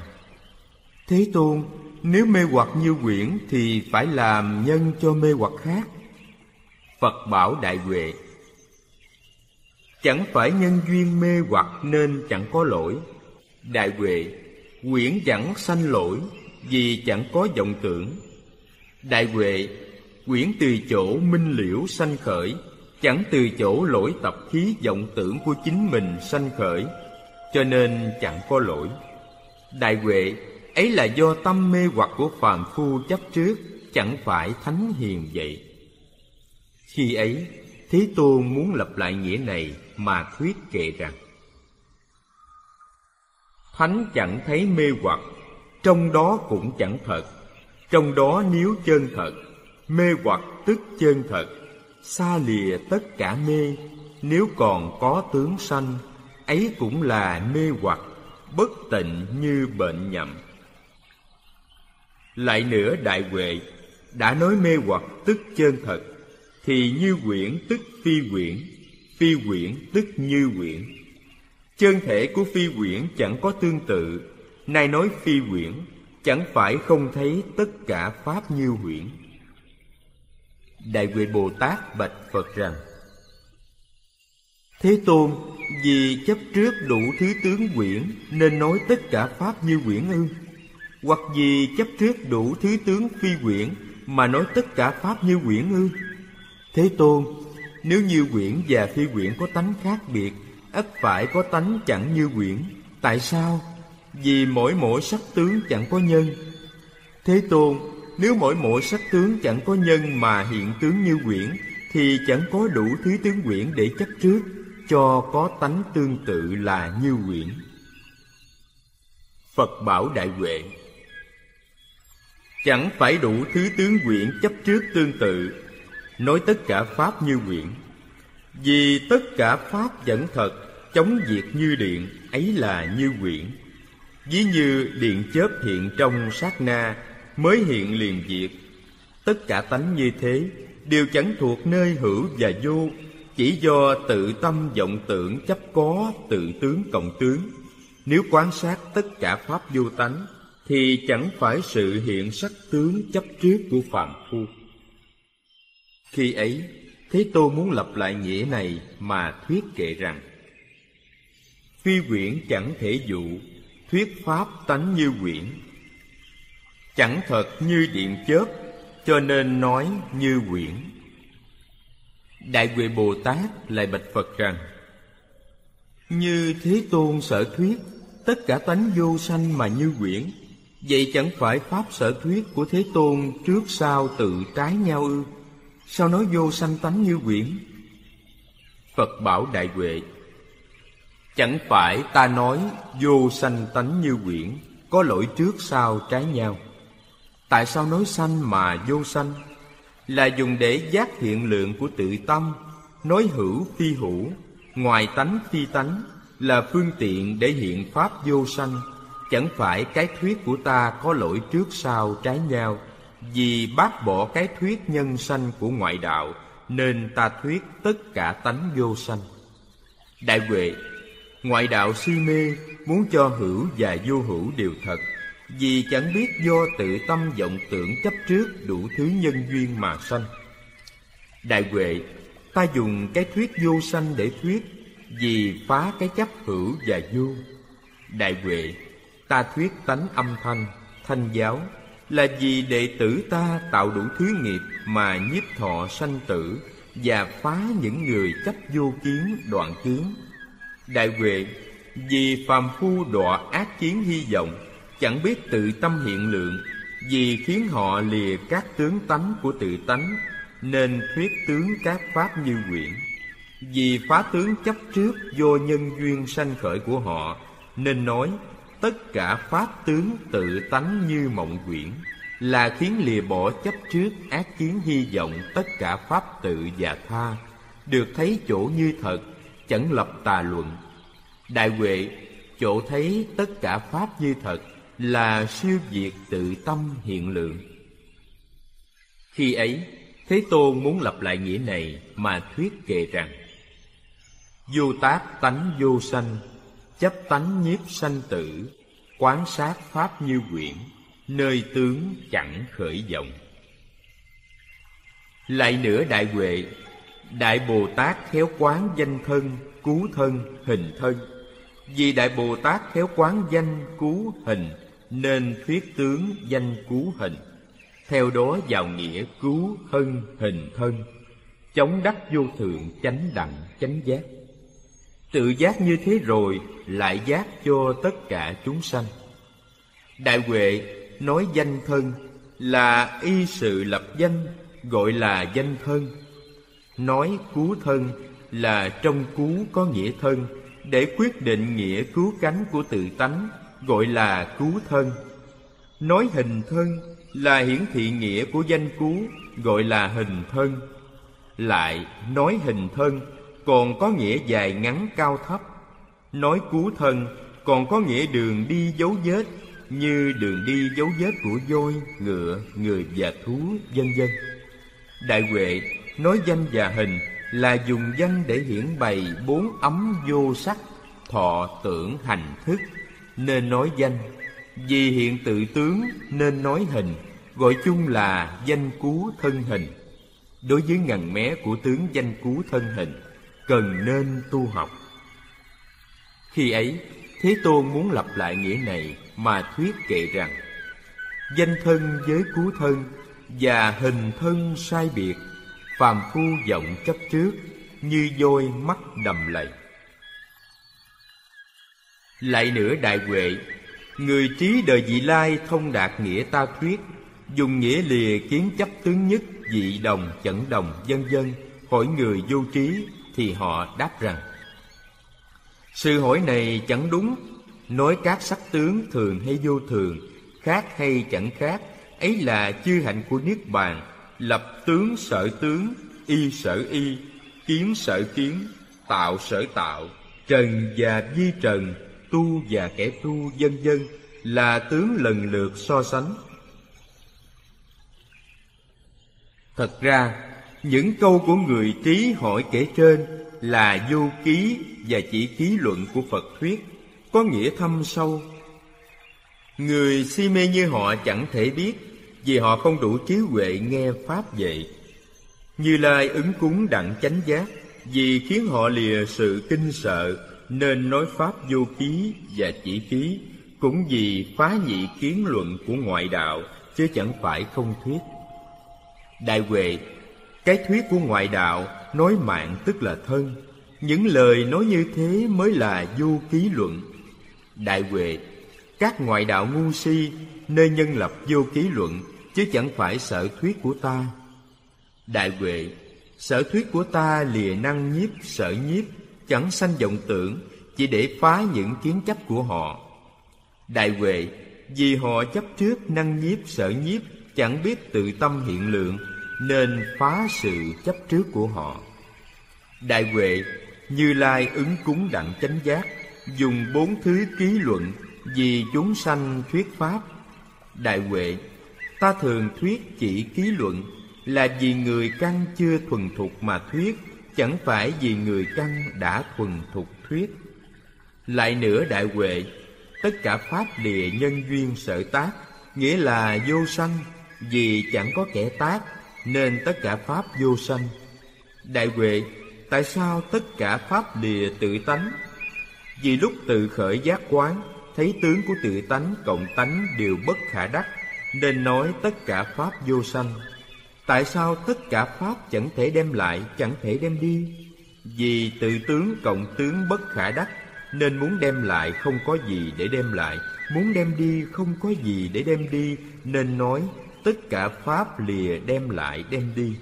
thế tôn nếu mê hoặc như quyển thì phải làm nhân cho mê hoặc khác. Phật bảo đại huệ. Chẳng phải nhân duyên mê hoặc nên chẳng có lỗi. Đại huệ, quyển chẳng sanh lỗi vì chẳng có vọng tưởng. Đại huệ, quyển từ chỗ minh liễu sanh khởi, chẳng từ chỗ lỗi tập khí vọng tưởng của chính mình sanh khởi, cho nên chẳng có lỗi. Đại huệ ấy là do tâm mê hoặc của phàm phu chấp trước, chẳng phải thánh hiền vậy. Khi ấy, thế tôn muốn lập lại nghĩa này mà thuyết kệ rằng, thánh chẳng thấy mê hoặc, trong đó cũng chẳng thật. Trong đó nếu chân thật, mê hoặc tức chân thật, xa lìa tất cả mê. Nếu còn có tướng sanh, ấy cũng là mê hoặc, bất tịnh như bệnh nhậm lại nữa đại huệ, đã nói mê hoặc tức chân thật, thì như quyển tức phi quyển phi quyển tức như quyển. Chân thể của phi quyển chẳng có tương tự, nay nói phi quyển, chẳng phải không thấy tất cả pháp như huyễn đại huệ bồ tát bạch phật rằng, thế tôn, vì chấp trước đủ thứ tướng quyển, nên nói tất cả pháp như quyển ư? Hoặc vì chấp trước đủ thứ tướng phi quyển mà nói tất cả pháp như quyển ư? Thế tôn, nếu như quyển và phi quyển có tánh khác biệt, ắt phải có tánh chẳng như quyển. Tại sao? Vì mỗi mỗi sắc tướng chẳng có nhân. Thế tôn, nếu mỗi mỗi sắc tướng chẳng có nhân mà hiện tướng như quyển, thì chẳng có đủ thứ tướng quyển để chấp trước, cho có tánh tương tự là như quyển. Phật bảo đại huệ chẳng phải đủ thứ tướng quyển chấp trước tương tự, nói tất cả pháp như quyển. Vì tất cả pháp vẫn thật, chống diệt như điện, ấy là như quyển. Ví như điện chớp hiện trong sát na, mới hiện liền diệt. Tất cả tánh như thế, đều chẳng thuộc nơi hữu và vô, chỉ do tự tâm vọng tưởng chấp có tự tướng cộng tướng. Nếu quan sát tất cả pháp vô tánh thì chẳng phải sự hiện sắc tướng chấp trước của phàm phu. Khi ấy, thế tôn muốn lập lại nghĩa này mà thuyết kệ rằng, Phi quyển chẳng thể dụ, Thuyết pháp tánh như quyển. Chẳng thật như điện chớp, Cho nên nói như quyển. Đại Huệ Bồ Tát lại bạch Phật rằng, Như Thế Tôn sở thuyết, Tất cả tánh vô sanh mà như quyển. Vậy chẳng phải Pháp sở thuyết của Thế Tôn Trước sau tự trái nhau ư? Sao nói vô sanh tánh như quyển? Phật bảo Đại Huệ, Chẳng phải ta nói vô sanh tánh như quyển Có lỗi trước sau trái nhau. Tại sao nói sanh mà vô sanh? Là dùng để giác hiện lượng của tự tâm, Nói hữu phi hữu, Ngoài tánh phi tánh, Là phương tiện để hiện pháp vô sanh. Chẳng phải cái thuyết của ta có lỗi trước sau trái nhau. Vì bác bỏ cái thuyết nhân sanh của ngoại đạo, Nên ta thuyết tất cả tánh vô sanh. Đại Huệ, Ngoại đạo si mê muốn cho hữu và vô hữu đều thật. Vì chẳng biết do tự tâm vọng tưởng chấp trước đủ thứ nhân duyên mà sanh. Đại Huệ, Ta dùng cái thuyết vô sanh để thuyết Vì phá cái chấp hữu và vô. Đại Huệ Ta thuyết tánh âm thanh, thanh giáo. Là vì đệ tử ta tạo đủ thứ nghiệp Mà nhiếp thọ sanh tử Và phá những người chấp vô kiến đoạn kiến. Đại Huệ Vì phàm phu đọa ác kiến hy vọng Chẳng biết tự tâm hiện lượng Vì khiến họ lìa các tướng tánh của tự tánh Nên thuyết tướng các pháp như quyển. Vì phá tướng chấp trước vô nhân duyên sanh khởi của họ Nên nói tất cả pháp tướng tự tánh như mộng quyển, Là khiến lìa bỏ chấp trước ác kiến hy vọng Tất cả pháp tự và tha, Được thấy chỗ như thật, Chẳng lập tà luận. Đại Huệ, chỗ thấy tất cả Pháp như thật, Là siêu diệt tự tâm hiện lượng. Khi ấy, Thế Tôn muốn lập lại nghĩa này Mà thuyết kệ rằng, Vô tác tánh vô sanh Chấp tánh nhiếp sanh tử Quán sát Pháp như quyển Nơi tướng chẳng khởi vọng. Lại nữa Đại Huệ Đại Bồ Tát khéo quán danh thân Cứu thân, hình thân. Vì Đại Bồ Tát khéo quán danh cứu hình Nên thuyết tướng danh cứu hình. Theo đó vào nghĩa cứu thân hình thân. Chống đắc vô thượng chánh đặng chánh giác. Tự giác như thế rồi, Lại giác cho tất cả chúng sanh. Đại Huệ nói danh thân Là y sự lập danh, Gọi là danh thân. Nói cứu thân là trong cứu có nghĩa thân, để quyết định nghĩa cứu cánh của tự tánh, gọi là cứu thân. Nói hình thân là hiển thị nghĩa của danh cứu, gọi là hình thân. Lại nói hình thân còn có nghĩa dài ngắn cao thấp. Nói cứu thân, còn có nghĩa đường đi dấu vết, như đường đi dấu vết của voi, ngựa, người và thú, vân vân. Đại huệ nói danh và hình là dùng danh để hiển bày bốn ấm vô sắc, thọ tưởng hành thức, nên nói danh. Vì hiện tự tướng nên nói hình, gọi chung là danh cú thân hình. Đối với ngần mé của tướng danh cú thân hình cần nên tu học. Khi ấy, thế tôn muốn lặp lại nghĩa này mà thuyết kệ rằng, danh thân với cú thân và hình thân sai biệt, phàm phu vọng chấp trước, như voi mắt đầm lầy. Lại nữa đại huệ, người trí đời vị lai thông đạt nghĩa ta thuyết, dùng nghĩa lìa kiến chấp tướng nhất, dị đồng, chẩn đồng vân vân hỏi người vô trí thì họ đáp rằng sự hỏi này chẳng đúng. Nói các sắc tướng thường hay vô thường, khác hay chẳng khác, ấy là chư hạnh của niết bàn. Lập tướng sở tướng, y sở y kiến sở kiến tạo sở tạo, trần và vi trần, tu và kẻ tu, vân vân, là tướng lần lượt so sánh. Thật ra những câu của người trí hỏi kể trên là vô ký và chỉ ký luận của phật thuyết. Có nghĩa thâm sâu. Người si mê như họ chẳng thể biết vì họ không đủ trí huệ nghe pháp vậy. Như lai ứng cúng đặng chánh giác, vì khiến họ lìa sự kinh sợ nên nói pháp vô ký và chỉ ký, cũng vì phá nhị kiến luận của ngoại đạo chứ chẳng phải không thuyết. Đại huệ cái thuyết của ngoại đạo nói mạng tức là thân. Những lời nói như thế mới là vô ký luận. Đại huệ, các ngoại đạo ngu si nơi nhân lập vô ký luận, chứ chẳng phải sở thuyết của ta. Đại huệ, sở thuyết của ta lìa năng nhiếp, sở nhiếp, chẳng sanh vọng tưởng, chỉ để phá những kiến chấp của họ. Đại huệ, vì họ chấp trước năng nhiếp, sở nhiếp, chẳng biết tự tâm hiện lượng nên phá sự chấp trước của họ. Đại huệ như lai ứng cúng đặng chánh giác, dùng bốn thứ ký luận vì chúng sanh thuyết pháp. Đại huệ, ta thường thuyết chỉ ký luận là vì người căn chưa thuần thục mà thuyết, chẳng phải vì người căn đã thuần thục thuyết. Lại nữa, đại huệ, tất cả pháp lìa nhân duyên sở tác, nghĩa là vô sanh, vì chẳng có kẻ tác nên tất cả pháp vô sanh. Đại huệ, tại sao tất cả pháp lìa tự tánh? Vì lúc tự khởi giác quán, thấy tướng của tự tánh cộng tánh đều bất khả đắc, nên nói tất cả pháp vô sanh. Tại sao tất cả pháp chẳng thể đem lại, chẳng thể đem đi? Vì tự tướng cộng tướng bất khả đắc, nên muốn đem lại không có gì để đem lại, muốn đem đi không có gì để đem đi, nên nói tất cả pháp lìa đem lại đem đi.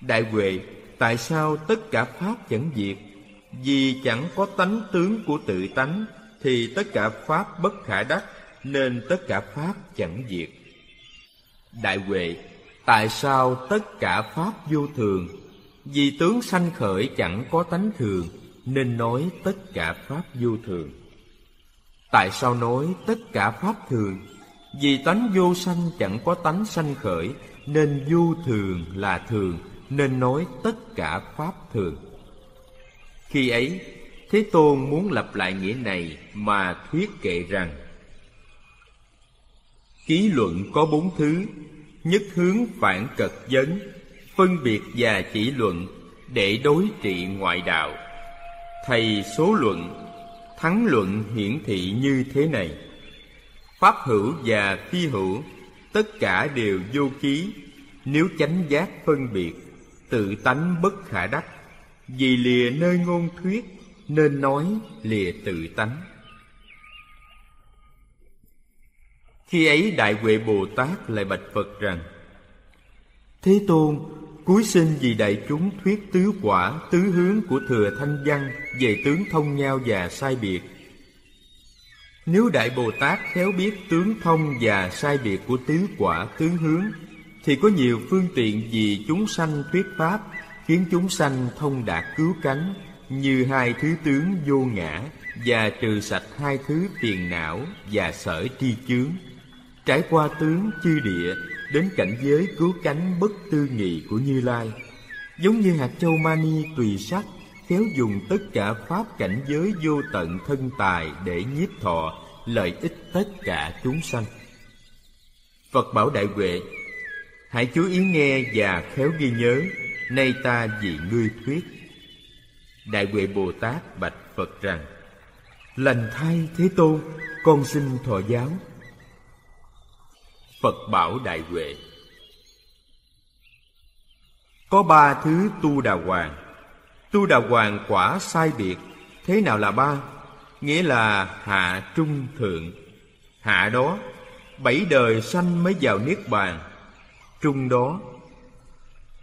Đại huệ, tại sao tất cả pháp chẳng diệt? Vì chẳng có tánh tướng của tự tánh, thì tất cả pháp bất khả đắc, nên tất cả pháp chẳng diệt. Đại huệ, tại sao tất cả pháp vô thường? Vì tướng sanh khởi chẳng có tánh thường, nên nói tất cả pháp vô thường. Tại sao nói tất cả pháp thường? Vì tánh vô sanh chẳng có tánh sanh khởi, nên vô thường là thường, nên nói tất cả pháp thường. Khi ấy, thế tôn muốn lập lại nghĩa này mà thuyết kệ rằng, ký luận có bốn thứ, nhất hướng phản cật vấn phân biệt và chỉ luận để đối trị ngoại đạo. Thầy số luận, thắng luận hiển thị như thế này pháp hữu và phi hữu, tất cả đều vô ký, nếu chánh giác phân biệt, tự tánh bất khả đắc. Vì lìa nơi ngôn thuyết, nên nói lìa tự tánh. Khi ấy đại huệ bồ tát lại bạch phật rằng, thế tôn Cuối sinh vì đại chúng thuyết tứ quả, Tứ hướng của thừa thanh văn Về tướng thông nhau và sai biệt nếu Đại Bồ Tát khéo biết tướng thông và sai biệt của tứ quả tứ hướng Thì có nhiều phương tiện vì chúng sanh thuyết pháp Khiến chúng sanh thông đạt cứu cánh Như hai thứ tướng vô ngã Và trừ sạch hai thứ phiền não và sở tri chướng Trải qua tướng chư địa đến cảnh giới cứu cánh bất tư nghị của Như Lai. Giống như hạt châu mani tùy sắc, khéo dùng tất cả pháp cảnh giới vô tận thân tài để nhiếp thọ, lợi ích tất cả chúng sanh. Phật bảo Đại Huệ, hãy chú ý nghe và khéo ghi nhớ, nay ta vì ngươi thuyết. Đại Huệ Bồ Tát bạch Phật rằng, Lành thay Thế Tôn, con xin thọ giáo. Phật bảo Đại Huệ Có ba thứ tu đà hoàng Tu đà hoàng quả sai biệt. Thế nào là ba? Nghĩa là hạ trung thượng. Hạ đó Bảy đời sanh mới vào Niết Bàn. Trung đó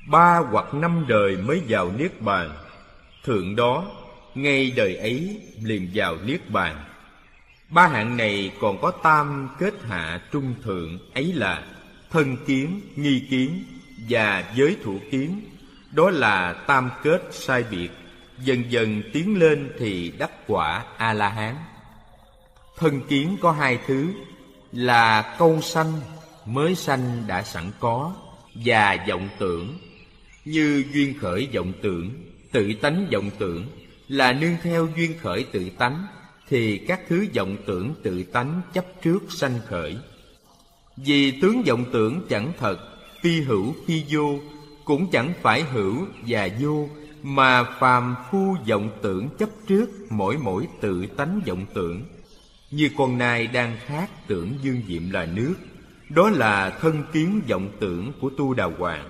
Ba hoặc năm đời mới vào Niết Bàn. Thượng đó Ngay đời ấy liền vào Niết Bàn. Ba hạng này còn có tam kết hạ trung thượng ấy là thân kiến, nghi kiến và giới thủ kiến. Đó là tam kết sai biệt, dần dần tiến lên thì đắc quả A-la-hán. Thân kiến có hai thứ là câu sanh, mới sanh đã sẵn có và vọng tưởng. Như duyên khởi vọng tưởng, tự tánh vọng tưởng. Là nương theo duyên khởi tự tánh thì các thứ vọng tưởng tự tánh chấp trước sanh khởi. Vì tướng vọng tưởng chẳng thật phi hữu phi vô cũng chẳng phải hữu và vô Mà phàm phu vọng tưởng chấp trước Mỗi mỗi tự tánh vọng tưởng. Như con nai đang khát tưởng dương diệm là nước Đó là thân kiến vọng tưởng của tu đà hoàng.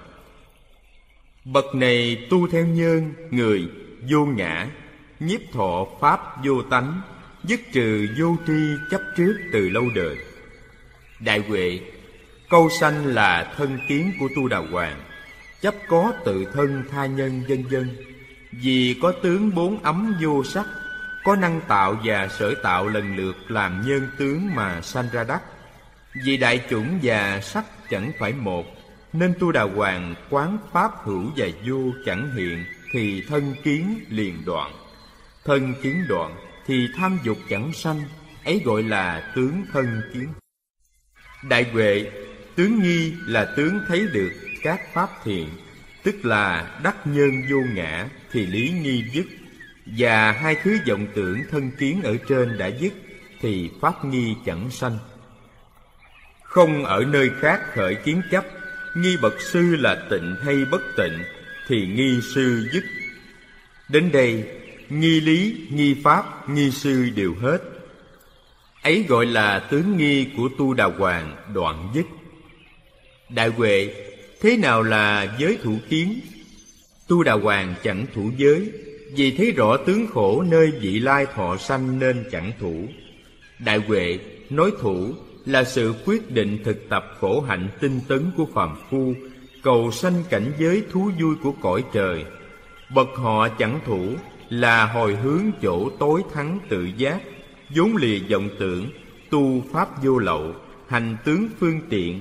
Bậc này tu theo nhân, người, vô ngã Nhiếp thọ pháp vô tánh Dứt trừ vô tri chấp trước từ lâu đời. Đại Huệ Câu sanh là thân kiến của tu đà hoàng. Chấp có tự thân tha nhân dân dân. Vì có tướng bốn ấm vô sắc, Có năng tạo và sở tạo lần lượt làm nhân tướng mà sanh ra đất Vì đại chủng và sắc chẳng phải một, Nên tu đà hoàng quán pháp hữu và vô chẳng hiện, Thì thân kiến liền đoạn. Thân kiến đoạn thì tham dục chẳng sanh, Ấy gọi là tướng thân kiến. Đại huệ, Tướng nghi là tướng thấy được các pháp thiện Tức là đắc nhân vô ngã Thì lý nghi dứt. Và hai thứ vọng tưởng thân kiến ở trên đã dứt Thì pháp nghi chẳng sanh. Không ở nơi khác khởi kiến chấp Nghi bậc sư là tịnh hay bất tịnh Thì nghi sư dứt. Đến đây Nghi lý, nghi pháp, nghi sư đều hết. Ấy gọi là tướng nghi của tu đà hoàng đoạn dứt. Đại Huệ, thế nào là giới thủ kiến? Tu Đà Hoàng chẳng thủ giới, vì thấy rõ tướng khổ nơi vị lai thọ sanh nên chẳng thủ. Đại Huệ, nói thủ là sự quyết định thực tập khổ hạnh tinh tấn của phàm phu, cầu sanh cảnh giới thú vui của cõi trời. Bậc họ chẳng thủ là hồi hướng chỗ tối thắng tự giác, vốn lìa vọng tưởng, tu pháp vô lậu, hành tướng phương tiện,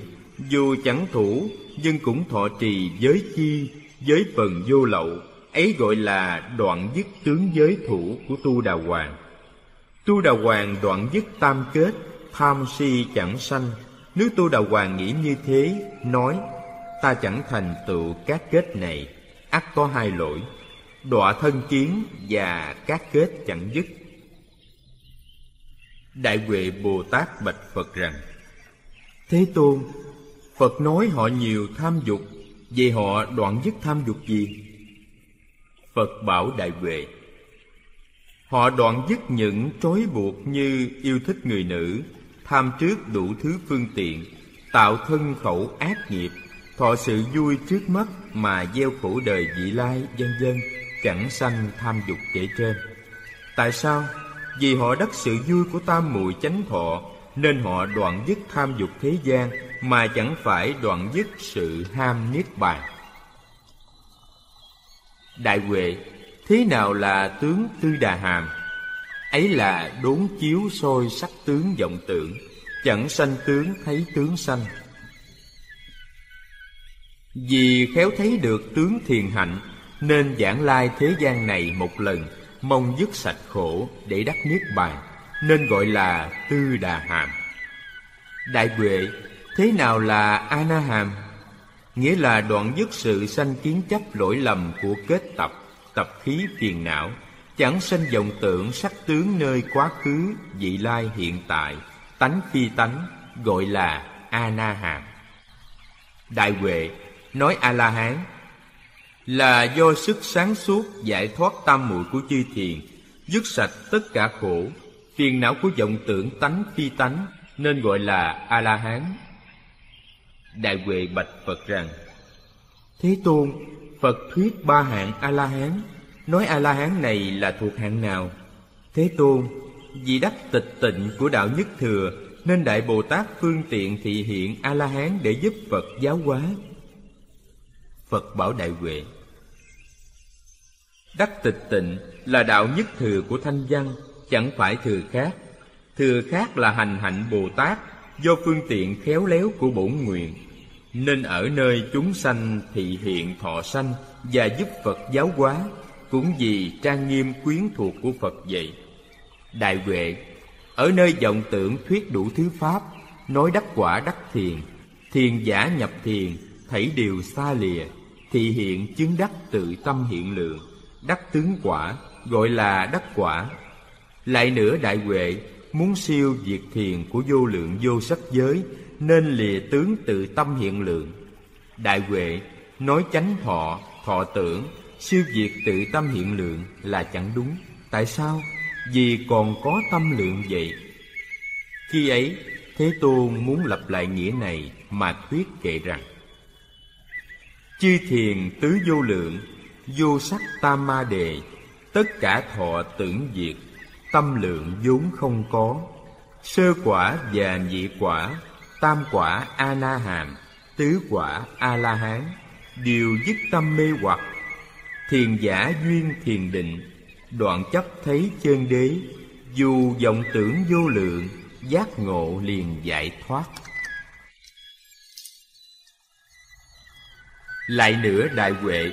dù chẳng thủ nhưng cũng thọ trì giới chi, giới phần vô lậu, ấy gọi là đoạn dứt tướng giới thủ của tu đà hoàng. Tu đà hoàng đoạn dứt tam kết, tham si chẳng sanh. Nếu tu đà hoàng nghĩ như thế, nói, ta chẳng thành tựu các kết này, ắt có hai lỗi, đọa thân kiến và các kết chẳng dứt. Đại huệ bồ tát bạch phật rằng, thế tôn Phật nói họ nhiều tham dục, Vậy họ đoạn dứt tham dục gì? Phật bảo Đại Huệ, Họ đoạn dứt những trói buộc như yêu thích người nữ, Tham trước đủ thứ phương tiện, Tạo thân khẩu ác nghiệp, Thọ sự vui trước mắt mà gieo khổ đời vị lai, dân dân, Chẳng sanh tham dục kể trên Tại sao? Vì họ đắc sự vui của tam muội chánh thọ, Nên họ đoạn dứt tham dục thế gian mà chẳng phải đoạn dứt sự ham niết bàn. Đại huệ, thế nào là tướng tư đà hàm? Ấy là đốn chiếu soi sắc tướng vọng tưởng, chẳng sanh tướng thấy tướng sanh. Vì khéo thấy được tướng thiền hạnh, nên giảng lai thế gian này một lần, mong dứt sạch khổ để đắc niết bàn, nên gọi là tư đà hàm. Đại huệ Thế nào là Anaham? Nghĩa là đoạn dứt sự sanh kiến chấp lỗi lầm của kết tập, tập khí phiền não, chẳng sanh vọng tưởng sắc tướng nơi quá khứ, vị lai hiện tại, tánh phi tánh, gọi là Anaham. Đại Huệ nói A-la-hán là do sức sáng suốt giải thoát tam muội của chư thiền, dứt sạch tất cả khổ, phiền não của vọng tưởng tánh phi tánh nên gọi là A-la-hán Đại Huệ bạch Phật rằng Thế Tôn, Phật thuyết ba hạng A-la-hán. Nói A-la-hán này là thuộc hạng nào? Thế Tôn, vì đắc tịch tịnh của đạo nhất thừa Nên Đại Bồ Tát phương tiện thị hiện A-la-hán để giúp Phật giáo hóa. Phật bảo Đại Huệ Đắc tịch tịnh là đạo nhất thừa của thanh văn Chẳng phải thừa khác. Thừa khác là hành hạnh Bồ Tát Do phương tiện khéo léo của bổn nguyện nên ở nơi chúng sanh thị hiện thọ sanh và giúp Phật giáo hóa cũng vì trang nghiêm quyến thuộc của Phật vậy. Đại Huệ, ở nơi vọng tưởng thuyết đủ thứ pháp, nói đắc quả đắc thiền, thiền giả nhập thiền, thảy đều xa lìa, thị hiện chứng đắc tự tâm hiện lượng, đắc tướng quả, gọi là đắc quả. Lại nữa Đại Huệ, muốn siêu diệt thiền của vô lượng vô sắc giới nên lìa tướng tự tâm hiện lượng. Đại huệ nói chánh thọ thọ tưởng, Siêu diệt tự tâm hiện lượng là chẳng đúng. Tại sao? Vì còn có tâm lượng vậy. Khi ấy, Thế Tôn muốn lập lại nghĩa này Mà thuyết kệ rằng Chư thiền tứ vô lượng, Vô sắc tam ma đề, Tất cả thọ tưởng diệt, Tâm lượng vốn không có, Sơ quả và nhị quả Tam quả A-na-hàm, Tứ quả A-la-hán Đều dứt tâm mê hoặc. Thiền giả duyên thiền định, Đoạn chấp thấy chân đế, Dù vọng tưởng vô lượng, Giác ngộ liền giải thoát. Lại nữa đại huệ,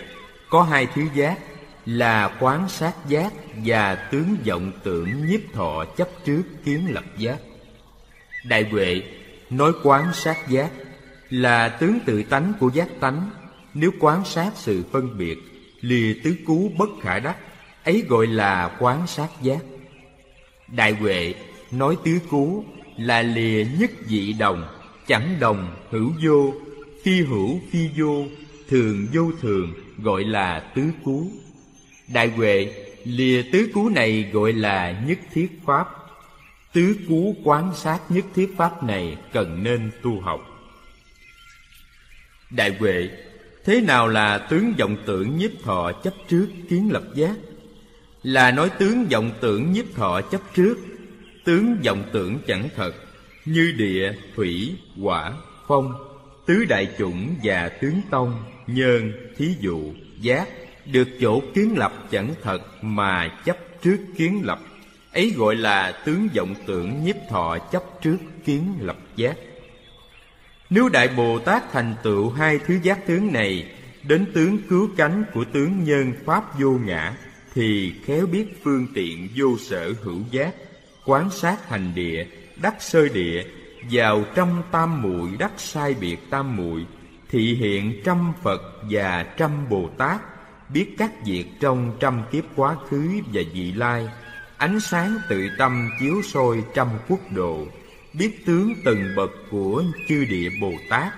Có hai thứ giác, Là quán sát giác Và tướng vọng tưởng nhiếp thọ chấp trước kiến lập giác. Đại huệ nói quán sát giác Là tướng tự tánh của giác tánh. Nếu quán sát sự phân biệt, Lìa tứ cú bất khả đắc, Ấy gọi là quán sát giác. Đại huệ nói tứ cú Là lìa nhất dị đồng, Chẳng đồng hữu vô, Phi hữu phi vô, Thường vô thường, gọi là tứ cú. Đại huệ, lìa tứ cú này gọi là nhất thiết pháp. Tứ cú quán sát nhất thiết pháp này cần nên tu học Đại huệ Thế nào là tướng vọng tưởng nhiếp thọ chấp trước kiến lập giác? Là nói tướng vọng tưởng nhiếp thọ chấp trước Tướng vọng tưởng chẳng thật Như địa, thủy, quả phong Tứ đại chủng và tướng tông, nhân, thí dụ, giác Được chỗ kiến lập chẳng thật mà chấp trước kiến lập Ấy gọi là tướng vọng tưởng nhiếp thọ chấp trước kiến lập giác. Nếu Đại Bồ Tát thành tựu hai thứ giác tướng này Đến tướng cứu cánh của tướng nhân Pháp vô ngã Thì khéo biết phương tiện vô sở hữu giác Quán sát hành địa, đắc sơ địa Vào trăm tam muội đắc sai biệt tam muội Thị hiện trăm Phật và trăm Bồ Tát Biết các việc trong trăm kiếp quá khứ và vị lai. Ánh sáng tự tâm chiếu soi trăm quốc độ biết tướng từng bậc của chư địa Bồ Tát,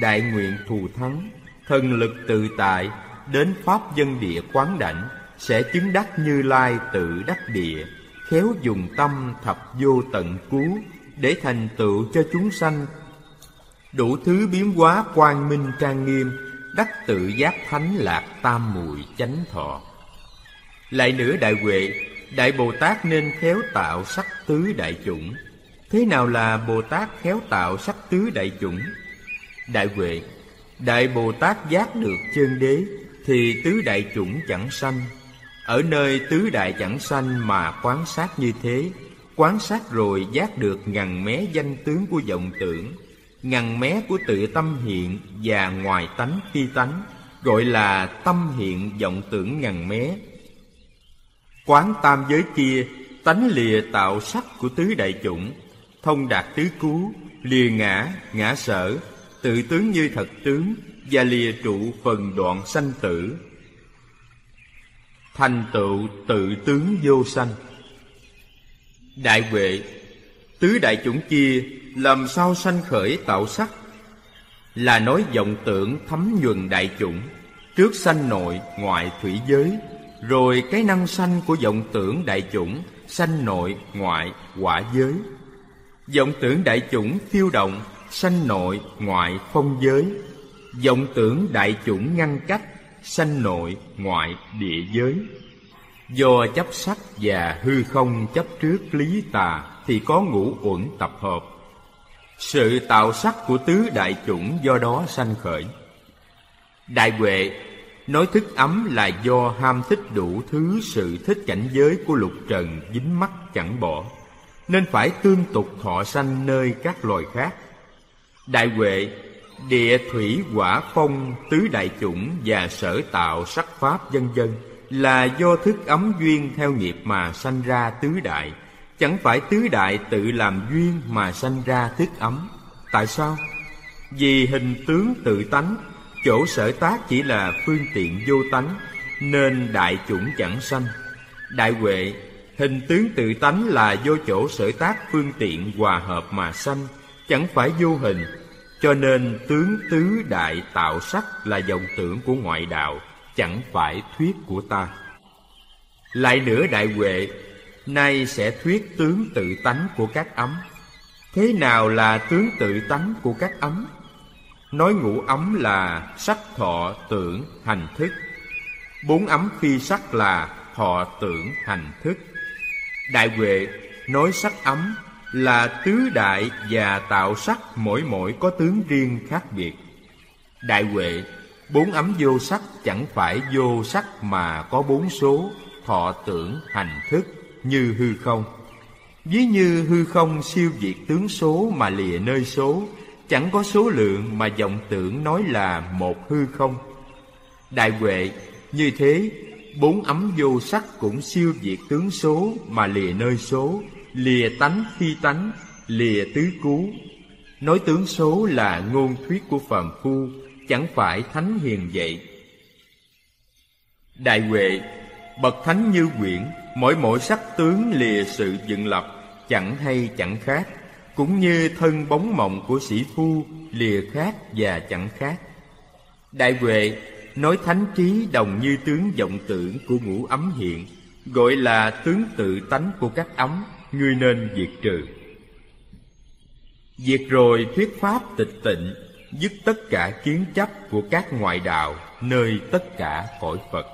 đại nguyện thù thắng, thần lực tự tại, đến pháp dân địa quán đảnh, sẽ chứng đắc như lai tự đắc địa, khéo dùng tâm thập vô tận cứu, để thành tựu cho chúng sanh đủ thứ biến hóa quang minh trang nghiêm, đắc tự giác thánh lạc tam mùi chánh thọ. Lại nữa đại huệ, đại Bồ Tát nên khéo tạo sắc tứ đại chủng, Thế nào là Bồ Tát khéo tạo sắc tứ đại chủng? Đại Huệ Đại Bồ Tát giác được chân đế Thì tứ đại chủng chẳng sanh. Ở nơi tứ đại chẳng sanh mà quán sát như thế Quán sát rồi giác được ngàn mé danh tướng của vọng tưởng Ngàn mé của tự tâm hiện và ngoài tánh phi tánh Gọi là tâm hiện vọng tưởng ngàn mé. Quán tam giới kia Tánh lìa tạo sắc của tứ đại chủng thông đạt tứ cú, lìa ngã, ngã sở, tự tướng như thật tướng và lìa trụ phần đoạn sanh tử. Thành tựu tự tướng vô sanh. Đại huệ, tứ đại chủng kia làm sao sanh khởi tạo sắc? Là nói vọng tưởng thấm nhuần đại chủng, trước sanh nội ngoại thủy giới, rồi cái năng sanh của vọng tưởng đại chủng sanh nội, ngoại, quả giới. Vọng tưởng đại chủng phiêu động, sanh nội, ngoại phong giới. Vọng tưởng đại chủng ngăn cách, sanh nội, ngoại, địa giới. Do chấp sắc và hư không chấp trước lý tà thì có ngũ uẩn tập hợp. Sự tạo sắc của tứ đại chủng do đó sanh khởi. Đại huệ nói thức ấm là do ham thích đủ thứ sự thích cảnh giới của lục trần dính mắt chẳng bỏ nên phải tương tục thọ sanh nơi các loài khác. Đại huệ, địa thủy quả phong tứ đại chủng và sở tạo sắc pháp vân vân là do thức ấm duyên theo nghiệp mà sanh ra tứ đại, chẳng phải tứ đại tự làm duyên mà sanh ra thức ấm. Tại sao? Vì hình tướng tự tánh, chỗ sở tác chỉ là phương tiện vô tánh, nên đại chủng chẳng sanh. Đại huệ Hình tướng tự tánh là vô chỗ sở tác phương tiện hòa hợp mà sanh, chẳng phải vô hình. Cho nên tướng tứ đại tạo sắc là dòng tưởng của ngoại đạo, chẳng phải thuyết của ta lại nữa đại huệ nay sẽ thuyết tướng tự tánh của các ấm thế nào là tướng tự tánh của các ấm nói ngũ ấm là sắc thọ tưởng hành thức. Bốn ấm phi sắc là thọ tưởng hành thức. Đại huệ nói sắc ấm là tứ đại và tạo sắc mỗi mỗi có tướng riêng khác biệt. Đại huệ, bốn ấm vô sắc chẳng phải vô sắc mà có bốn số thọ tưởng hành thức như hư không. Ví như hư không siêu diệt tướng số mà lìa nơi số chẳng có số lượng mà vọng tưởng nói là một hư không. Đại huệ, như thế, bốn ấm vô sắc cũng siêu việt tướng số mà lìa nơi số, lìa tánh khi tánh, lìa tứ cú. Nói tướng số là ngôn thuyết của phàm phu, chẳng phải thánh hiền vậy. Đại huệ, bậc thánh như quyển, mỗi mỗi sắc tướng lìa sự dựng lập, chẳng hay chẳng khác cũng như thân bóng mộng của sĩ phu, lìa khác và chẳng khác. Đại huệ nói thánh trí đồng như tướng vọng tưởng của ngũ ấm hiện, gọi là tướng tự tánh của các ấm, ngươi nên diệt trừ. Diệt rồi thuyết pháp tịch tịnh, dứt tất cả kiến chấp của các ngoại đạo, nơi tất cả cõi phật.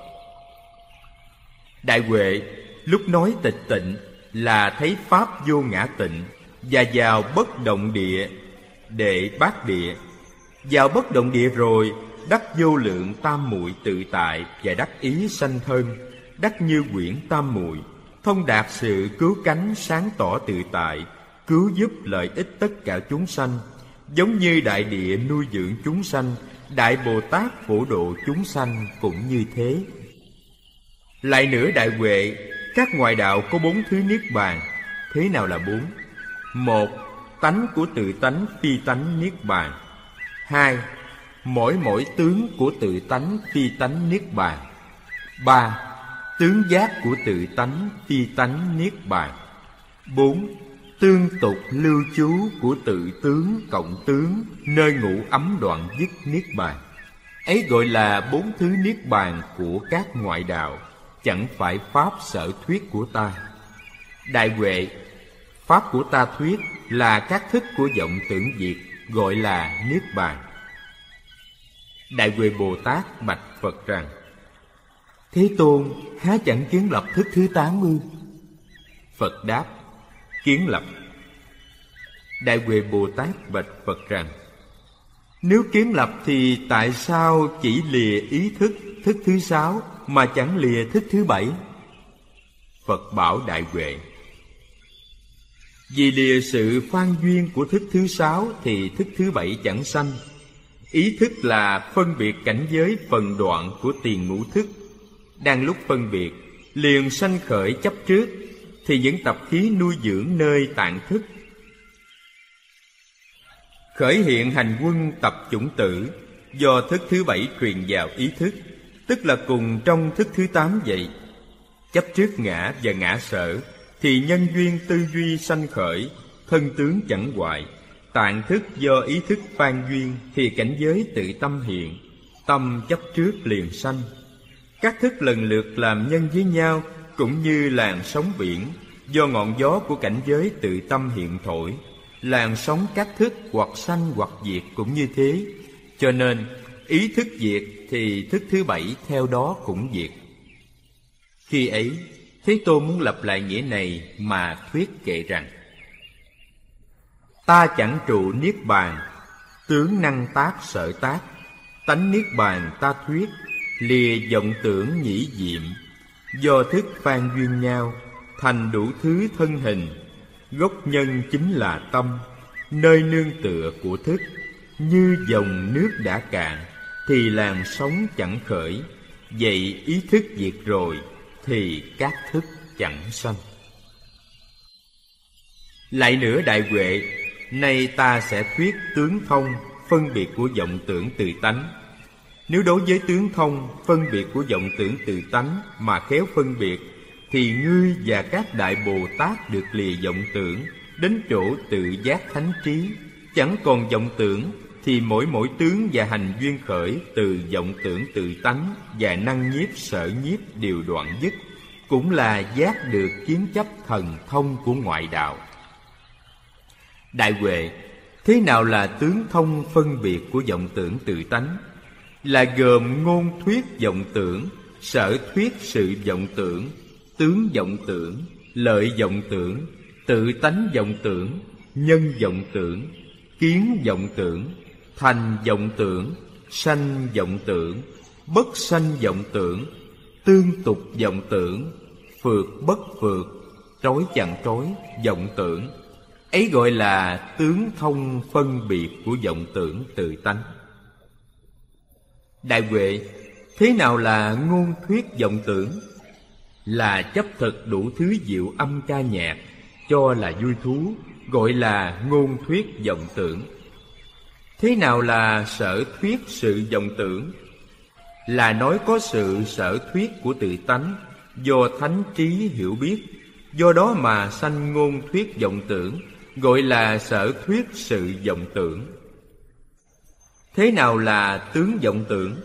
Đại huệ lúc nói tịch tịnh là thấy pháp vô ngã tịnh và vào bất động địa đệ bát địa. Vào bất động địa rồi, đắc vô lượng tam muội tự tại và đắc ý sanh thân, đắc như quyển tam muội, thông đạt sự cứu cánh sáng tỏ tự tại, cứu giúp lợi ích tất cả chúng sanh, giống như đại địa nuôi dưỡng chúng sanh, đại bồ tát phổ độ chúng sanh cũng như thế. Lại nữa đại huệ, các ngoại đạo có bốn thứ niết bàn, thế nào là bốn? Một, tánh của tự tánh phi tánh niết bàn. Hai, mỗi mỗi tướng của tự tánh phi tánh niết bàn. Ba, tướng giác của tự tánh phi tánh niết bàn. Bốn, tương tục lưu trú của tự tướng cộng tướng, nơi ngủ ấm đoạn dứt niết bàn. Ấy gọi là bốn thứ niết bàn của các ngoại đạo, chẳng phải pháp sở thuyết của ta. Đại huệ pháp của ta thuyết là các thức của vọng tưởng diệt gọi là niết bàn. Đại huệ bồ tát bạch phật rằng, thế tôn, há chẳng kiến lập thức thứ tám ư? Phật đáp, kiến lập. Đại huệ bồ tát bạch phật rằng, nếu kiến lập thì tại sao chỉ lìa ý thức thức thứ sáu mà chẳng lìa thức thứ bảy? Phật bảo đại huệ vì lìa sự phan duyên của thức thứ sáu thì thức thứ bảy chẳng sanh. Ý thức là phân biệt cảnh giới phần đoạn của tiền ngũ thức. Đang lúc phân biệt, liền sanh khởi chấp trước, thì những tập khí nuôi dưỡng nơi tạng thức. Khởi hiện hành quân tập chủng tử, do thức thứ bảy truyền vào ý thức, tức là cùng trong thức thứ tám vậy. Chấp trước ngã và ngã sở thì nhân duyên tư duy sanh khởi, thân tướng chẳng hoại. Tạng thức do ý thức phan duyên thì cảnh giới tự tâm hiện, tâm chấp trước liền sanh. Các thức lần lượt làm nhân với nhau cũng như làn sóng biển, do ngọn gió của cảnh giới tự tâm hiện thổi. Làn sóng các thức hoặc sanh hoặc diệt cũng như thế. Cho nên, ý thức diệt thì thức thứ bảy theo đó cũng diệt. Khi ấy thế tôn muốn lập lại nghĩa này mà thuyết kệ rằng, ta chẳng trụ niết bàn, tướng năng tác sở tác, tánh niết bàn ta thuyết, lìa vọng tưởng nhĩ diệm, do thức phan duyên nhau, thành đủ thứ thân hình, gốc nhân chính là tâm, nơi nương tựa của thức, như dòng nước đã cạn, thì làn sóng chẳng khởi, vậy ý thức diệt rồi thì các thức chẳng sanh. Lại nữa đại huệ, nay ta sẽ thuyết tướng thông phân biệt của vọng tưởng từ tánh. Nếu đối với tướng thông phân biệt của vọng tưởng từ tánh mà khéo phân biệt, thì ngươi và các đại bồ tát được lìa vọng tưởng đến chỗ tự giác thánh trí. Chẳng còn vọng tưởng thì mỗi mỗi tướng và hành duyên khởi, từ vọng tưởng tự tánh và năng nhiếp sở nhiếp đều đoạn dứt, cũng là giác được kiến chấp thần thông của ngoại đạo. Đại huệ, thế nào là tướng thông phân biệt của vọng tưởng tự tánh? Là gồm ngôn thuyết vọng tưởng, sở thuyết sự vọng tưởng, tướng vọng tưởng, lợi vọng tưởng, tự tánh vọng tưởng, nhân vọng tưởng, kiến vọng tưởng thành vọng tưởng, sanh vọng tưởng, bất sanh vọng tưởng, tương tục vọng tưởng, phượt bất phượt, trói chẳng trói, vọng tưởng. Ấy gọi là tướng thông phân biệt của vọng tưởng tự tánh. Đại huệ, thế nào là ngôn thuyết vọng tưởng? Là chấp thực đủ thứ diệu âm ca nhạc, cho là vui thú, gọi là ngôn thuyết vọng tưởng thế nào là sở thuyết sự vọng tưởng? Là nói có sự sở thuyết của tự tánh, do thánh trí hiểu biết. Do đó mà sanh ngôn thuyết vọng tưởng, gọi là sở thuyết sự vọng tưởng. Thế nào là tướng vọng tưởng?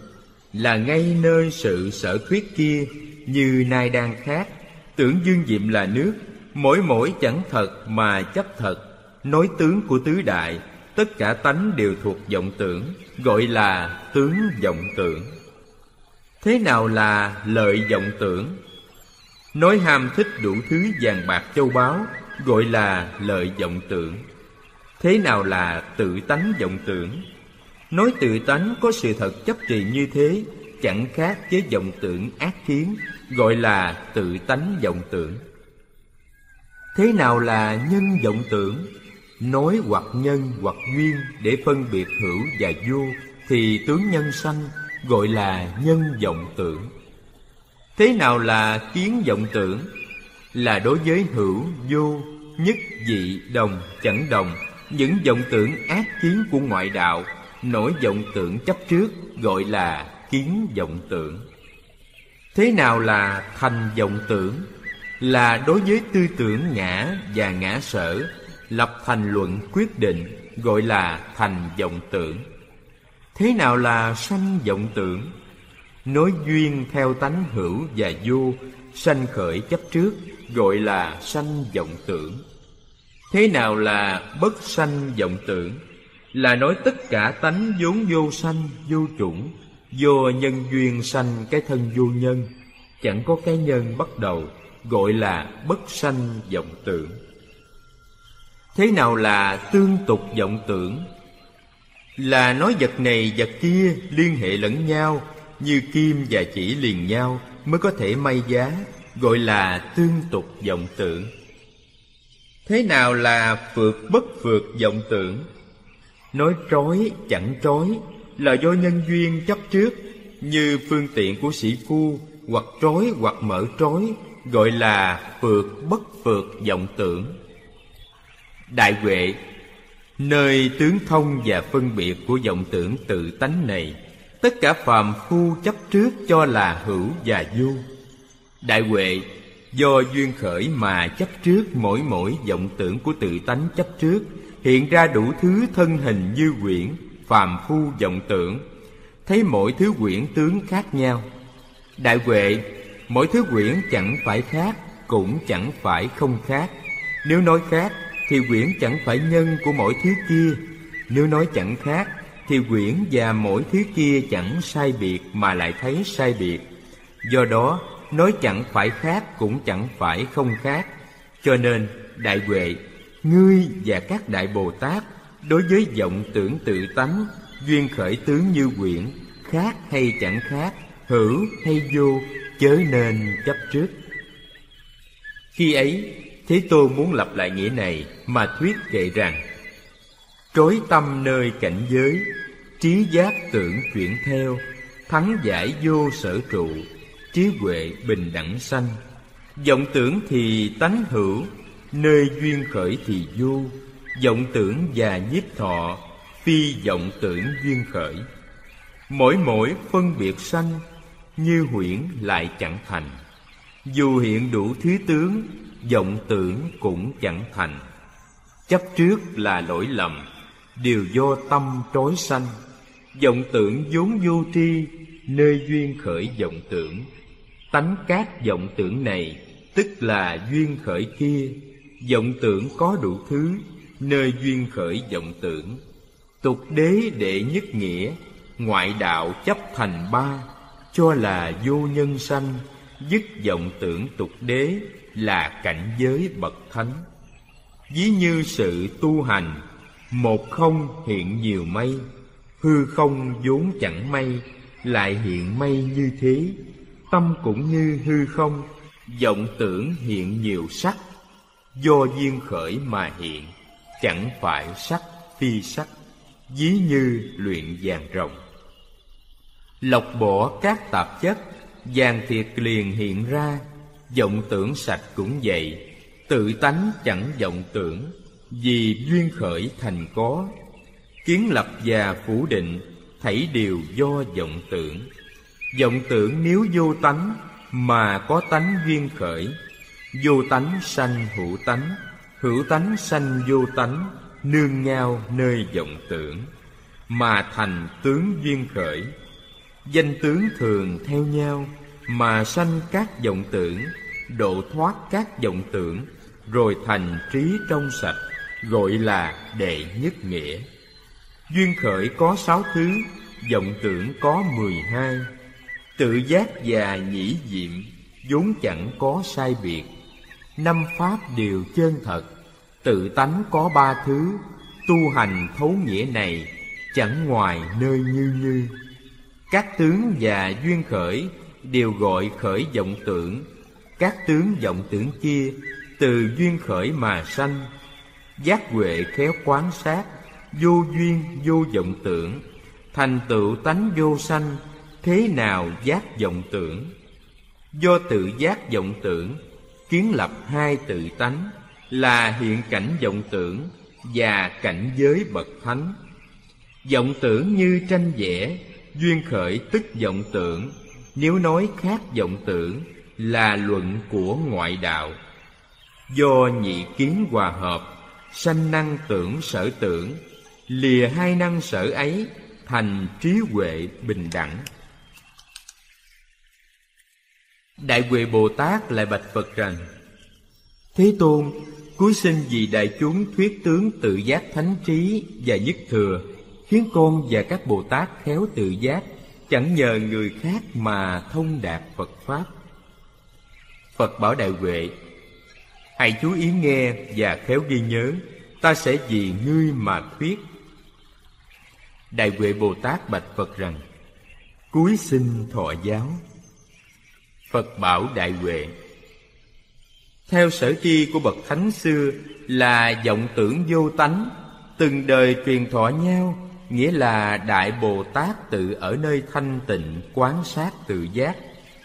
Là ngay nơi sự sở thuyết kia, như nay đang khác. Tưởng dương diệm là nước, mỗi mỗi chẳng thật mà chấp thật. Nói tướng của tứ đại tất cả tánh đều thuộc vọng tưởng, gọi là tướng vọng tưởng. Thế nào là lợi vọng tưởng? Nói ham thích đủ thứ vàng bạc châu báu, gọi là lợi vọng tưởng. Thế nào là tự tánh vọng tưởng? Nói tự tánh có sự thật chấp trì như thế, chẳng khác với vọng tưởng ác kiến, gọi là tự tánh vọng tưởng. Thế nào là nhân vọng tưởng? Nói hoặc nhân hoặc duyên để phân biệt hữu và vô, thì tướng nhân sanh, gọi là nhân vọng tưởng. Thế nào là kiến vọng tưởng? Là đối với hữu, vô, nhất, dị, đồng, chẳng đồng, những vọng tưởng ác kiến của ngoại đạo, nổi vọng tưởng chấp trước, gọi là kiến vọng tưởng. Thế nào là thành vọng tưởng? Là đối với tư tưởng ngã và ngã sở lập thành luận quyết định, gọi là thành vọng tưởng. Thế nào là sanh vọng tưởng? Nói duyên theo tánh hữu và vô, sanh khởi chấp trước, gọi là sanh vọng tưởng. Thế nào là bất sanh vọng tưởng? Là nói tất cả tánh vốn vô sanh, vô chủng, do nhân duyên sanh cái thân vô nhân. Chẳng có cái nhân bắt đầu, gọi là bất sanh vọng tưởng thế nào là tương tục vọng tưởng? Là nói vật này vật kia liên hệ lẫn nhau, như kim và chỉ liền nhau mới có thể may giá, gọi là tương tục vọng tưởng. Thế nào là phượt bất phượt vọng tưởng? Nói trói chẳng trói, là do nhân duyên chấp trước, như phương tiện của sĩ phu hoặc trói hoặc mở trói, gọi là phượt bất phượt vọng tưởng đại huệ, nơi tướng thông và phân biệt của vọng tưởng tự tánh này, tất cả phàm phu chấp trước cho là hữu và vô. Đại huệ, do duyên khởi mà chấp trước mỗi mỗi vọng tưởng của tự tánh chấp trước, hiện ra đủ thứ thân hình như quyển, phàm phu vọng tưởng, thấy mỗi thứ quyển tướng khác nhau. Đại huệ, mỗi thứ quyển chẳng phải khác, cũng chẳng phải không khác. Nếu nói khác thì quyển chẳng phải nhân của mỗi thứ kia. Nếu nói chẳng khác, thì quyển và mỗi thứ kia chẳng sai biệt mà lại thấy sai biệt. Do đó, nói chẳng phải khác cũng chẳng phải không khác. Cho nên, đại huệ, ngươi và các đại bồ tát đối với vọng tưởng tự tánh, duyên khởi tướng như quyển, khác hay chẳng khác, hữu hay vô, chớ nên chấp trước. Khi ấy thế tôn muốn lập lại nghĩa này mà thuyết kệ rằng, trối tâm nơi cảnh giới, trí giác tưởng chuyển theo, thắng giải vô sở trụ, trí huệ bình đẳng sanh. Vọng tưởng thì tánh hữu, nơi duyên khởi thì vô. Vọng tưởng và nhiếp thọ, phi vọng tưởng duyên khởi. Mỗi mỗi phân biệt sanh, như huyễn lại chẳng thành. Dù hiện đủ thứ tướng vọng tưởng cũng chẳng thành. Chấp trước là lỗi lầm, đều do tâm trói sanh. Vọng tưởng vốn vô tri, nơi duyên khởi vọng tưởng. Tánh các vọng tưởng này, tức là duyên khởi kia. Vọng tưởng có đủ thứ, nơi duyên khởi vọng tưởng. Tục đế đệ nhất nghĩa, ngoại đạo chấp thành ba, cho là vô nhân sanh, dứt vọng tưởng tục đế là cảnh giới bậc thánh. Ví như sự tu hành, một không hiện nhiều mây, hư không vốn chẳng mây, lại hiện mây như thế. Tâm cũng như hư không, vọng tưởng hiện nhiều sắc. Do duyên khởi mà hiện, chẳng phải sắc phi sắc, ví như luyện vàng rồng. Lọc bỏ các tạp chất, vàng thiệt liền hiện ra vọng tưởng sạch cũng vậy, tự tánh chẳng vọng tưởng, vì duyên khởi thành có. Kiến lập và phủ định thảy đều do vọng tưởng. Vọng tưởng nếu vô tánh, mà có tánh duyên khởi, vô tánh sanh hữu tánh hữu tánh sanh vô tánh, nương nhau nơi vọng tưởng, mà thành tướng duyên khởi. Danh tướng thường theo nhau mà sanh các vọng tưởng, độ thoát các vọng tưởng, rồi thành trí trong sạch, gọi là đệ nhất nghĩa. Duyên khởi có sáu thứ, vọng tưởng có mười hai. Tự giác và nhĩ diệm, vốn chẳng có sai biệt. Năm pháp đều chân thật, tự tánh có ba thứ. Tu hành thấu nghĩa này, chẳng ngoài nơi như như. Các tướng và duyên khởi đều gọi khởi vọng tưởng. Các tướng vọng tưởng kia từ duyên khởi mà sanh. Giác huệ khéo quán sát, vô duyên, vô vọng tưởng. Thành tựu tánh vô sanh, thế nào giác vọng tưởng? Do tự giác vọng tưởng, kiến lập hai tự tánh, là hiện cảnh vọng tưởng và cảnh giới bậc thánh. Vọng tưởng như tranh vẽ, duyên khởi tức vọng tưởng nếu nói khác vọng tưởng là luận của ngoại đạo. Do nhị kiến hòa hợp, sanh năng tưởng sở tưởng, lìa hai năng sở ấy thành trí huệ bình đẳng. Đại huệ bồ tát lại bạch phật rằng, thế tôn cuối sinh vì đại chúng thuyết tướng tự giác thánh trí và nhất thừa, khiến con và các bồ tát khéo tự giác chẳng nhờ người khác mà thông đạt phật pháp. Phật bảo đại huệ, hãy chú ý nghe và khéo ghi nhớ, ta sẽ vì ngươi mà thuyết. Đại huệ bồ tát bạch phật rằng cuối sinh thọ giáo. Phật bảo đại huệ, theo sở tri của bậc thánh xưa là vọng tưởng vô tánh, từng đời truyền thọ nhau nghĩa là đại bồ tát tự ở nơi thanh tịnh, quán sát tự giác.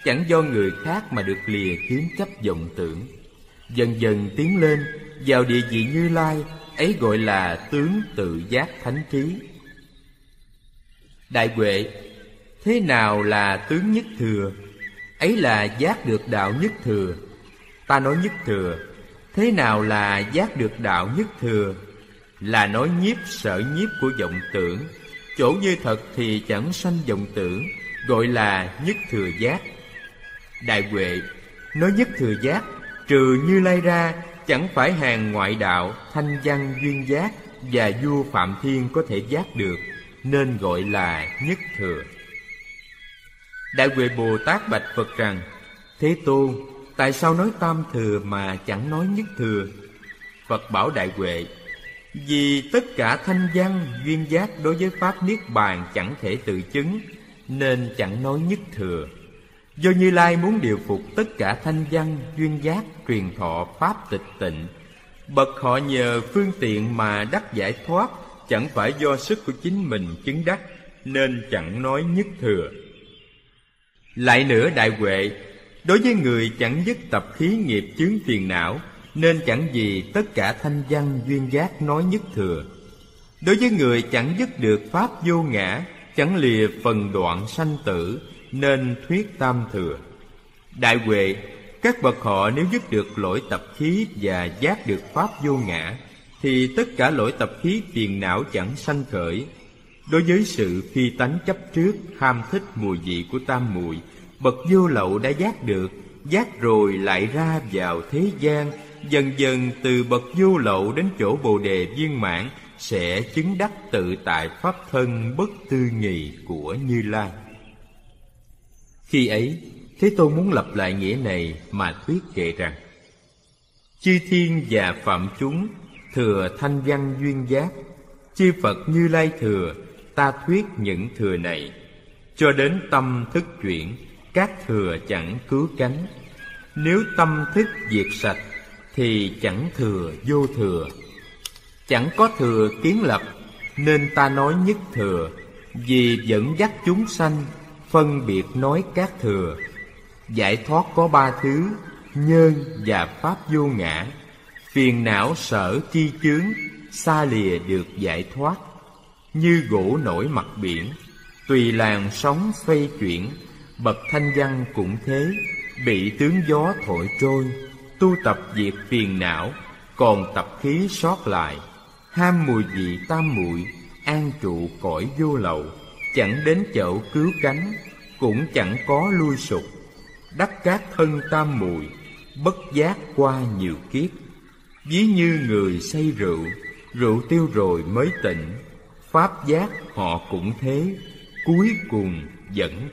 Chẳng do người khác mà được lìa kiến chấp vọng tưởng. Dần dần tiến lên, vào địa vị như lai, ấy gọi là tướng tự giác thánh trí. Đại huệ, thế nào là tướng nhất thừa? Ấy là giác được đạo nhất thừa. Ta nói nhất thừa, thế nào là giác được đạo nhất thừa? Là nói nhiếp sở nhiếp của vọng tưởng. Chỗ như thật thì chẳng sanh vọng tưởng, gọi là nhất thừa giác. Đại huệ nói nhất thừa giác, trừ như lai ra, chẳng phải hàng ngoại đạo, thanh văn duyên giác và vua phạm thiên có thể giác được, nên gọi là nhất thừa. Đại huệ bồ tát bạch phật rằng, thế tôn, tại sao nói tam thừa mà chẳng nói nhất thừa? Phật bảo đại huệ vì tất cả thanh văn duyên giác đối với pháp niết bàn chẳng thể tự chứng, nên chẳng nói nhất thừa. Do như lai muốn điều phục tất cả thanh văn duyên giác truyền thọ pháp tịch tịnh, bậc họ nhờ phương tiện mà đắc giải thoát chẳng phải do sức của chính mình chứng đắc, nên chẳng nói nhất thừa. Lại nữa, đại huệ, đối với người chẳng dứt tập khí nghiệp chướng phiền não nên chẳng gì tất cả thanh văn duyên giác nói nhất thừa đối với người chẳng dứt được pháp vô ngã chẳng lìa phần đoạn sanh tử nên thuyết tam thừa đại huệ các bậc họ nếu dứt được lỗi tập khí và giác được pháp vô ngã thì tất cả lỗi tập khí phiền não chẳng sanh khởi. Đối với sự phi tánh chấp trước, ham thích mùi vị của tam mùi, bậc vô lậu đã giác được, giác rồi lại ra vào thế gian, dần dần từ bậc vô lậu đến chỗ bồ đề viên mãn sẽ chứng đắc tự tại pháp thân bất tư nghì của Như Lai. Khi ấy, Thế Tôn muốn lập lại nghĩa này mà thuyết kệ rằng Chư thiên và phạm chúng thừa thanh văn duyên giác Chư Phật Như Lai thừa ta thuyết những thừa này Cho đến tâm thức chuyển các thừa chẳng cứu cánh Nếu tâm thức diệt sạch thì chẳng thừa vô thừa. Chẳng có thừa kiến lập, Nên ta nói nhất thừa. Vì dẫn dắt chúng sanh, Phân biệt nói các thừa. Giải thoát có ba thứ Nhân và pháp vô ngã. Phiền não sở chi chướng, Xa lìa được giải thoát. Như gỗ nổi mặt biển, Tùy làn sóng xoay chuyển, Bậc thanh văn cũng thế, Bị tướng gió thổi trôi. Tu tập diệt phiền não, Còn tập khí sót lại. Ham mùi vị tam muội, an trụ cõi vô lậu, chẳng đến chậu cứu cánh, cũng chẳng có lui sụp. Đắc các thân tam muội, bất giác qua nhiều kiếp. Ví như người say rượu rượu tiêu rồi mới tỉnh. Pháp giác họ cũng thế, cuối cùng vẫn thành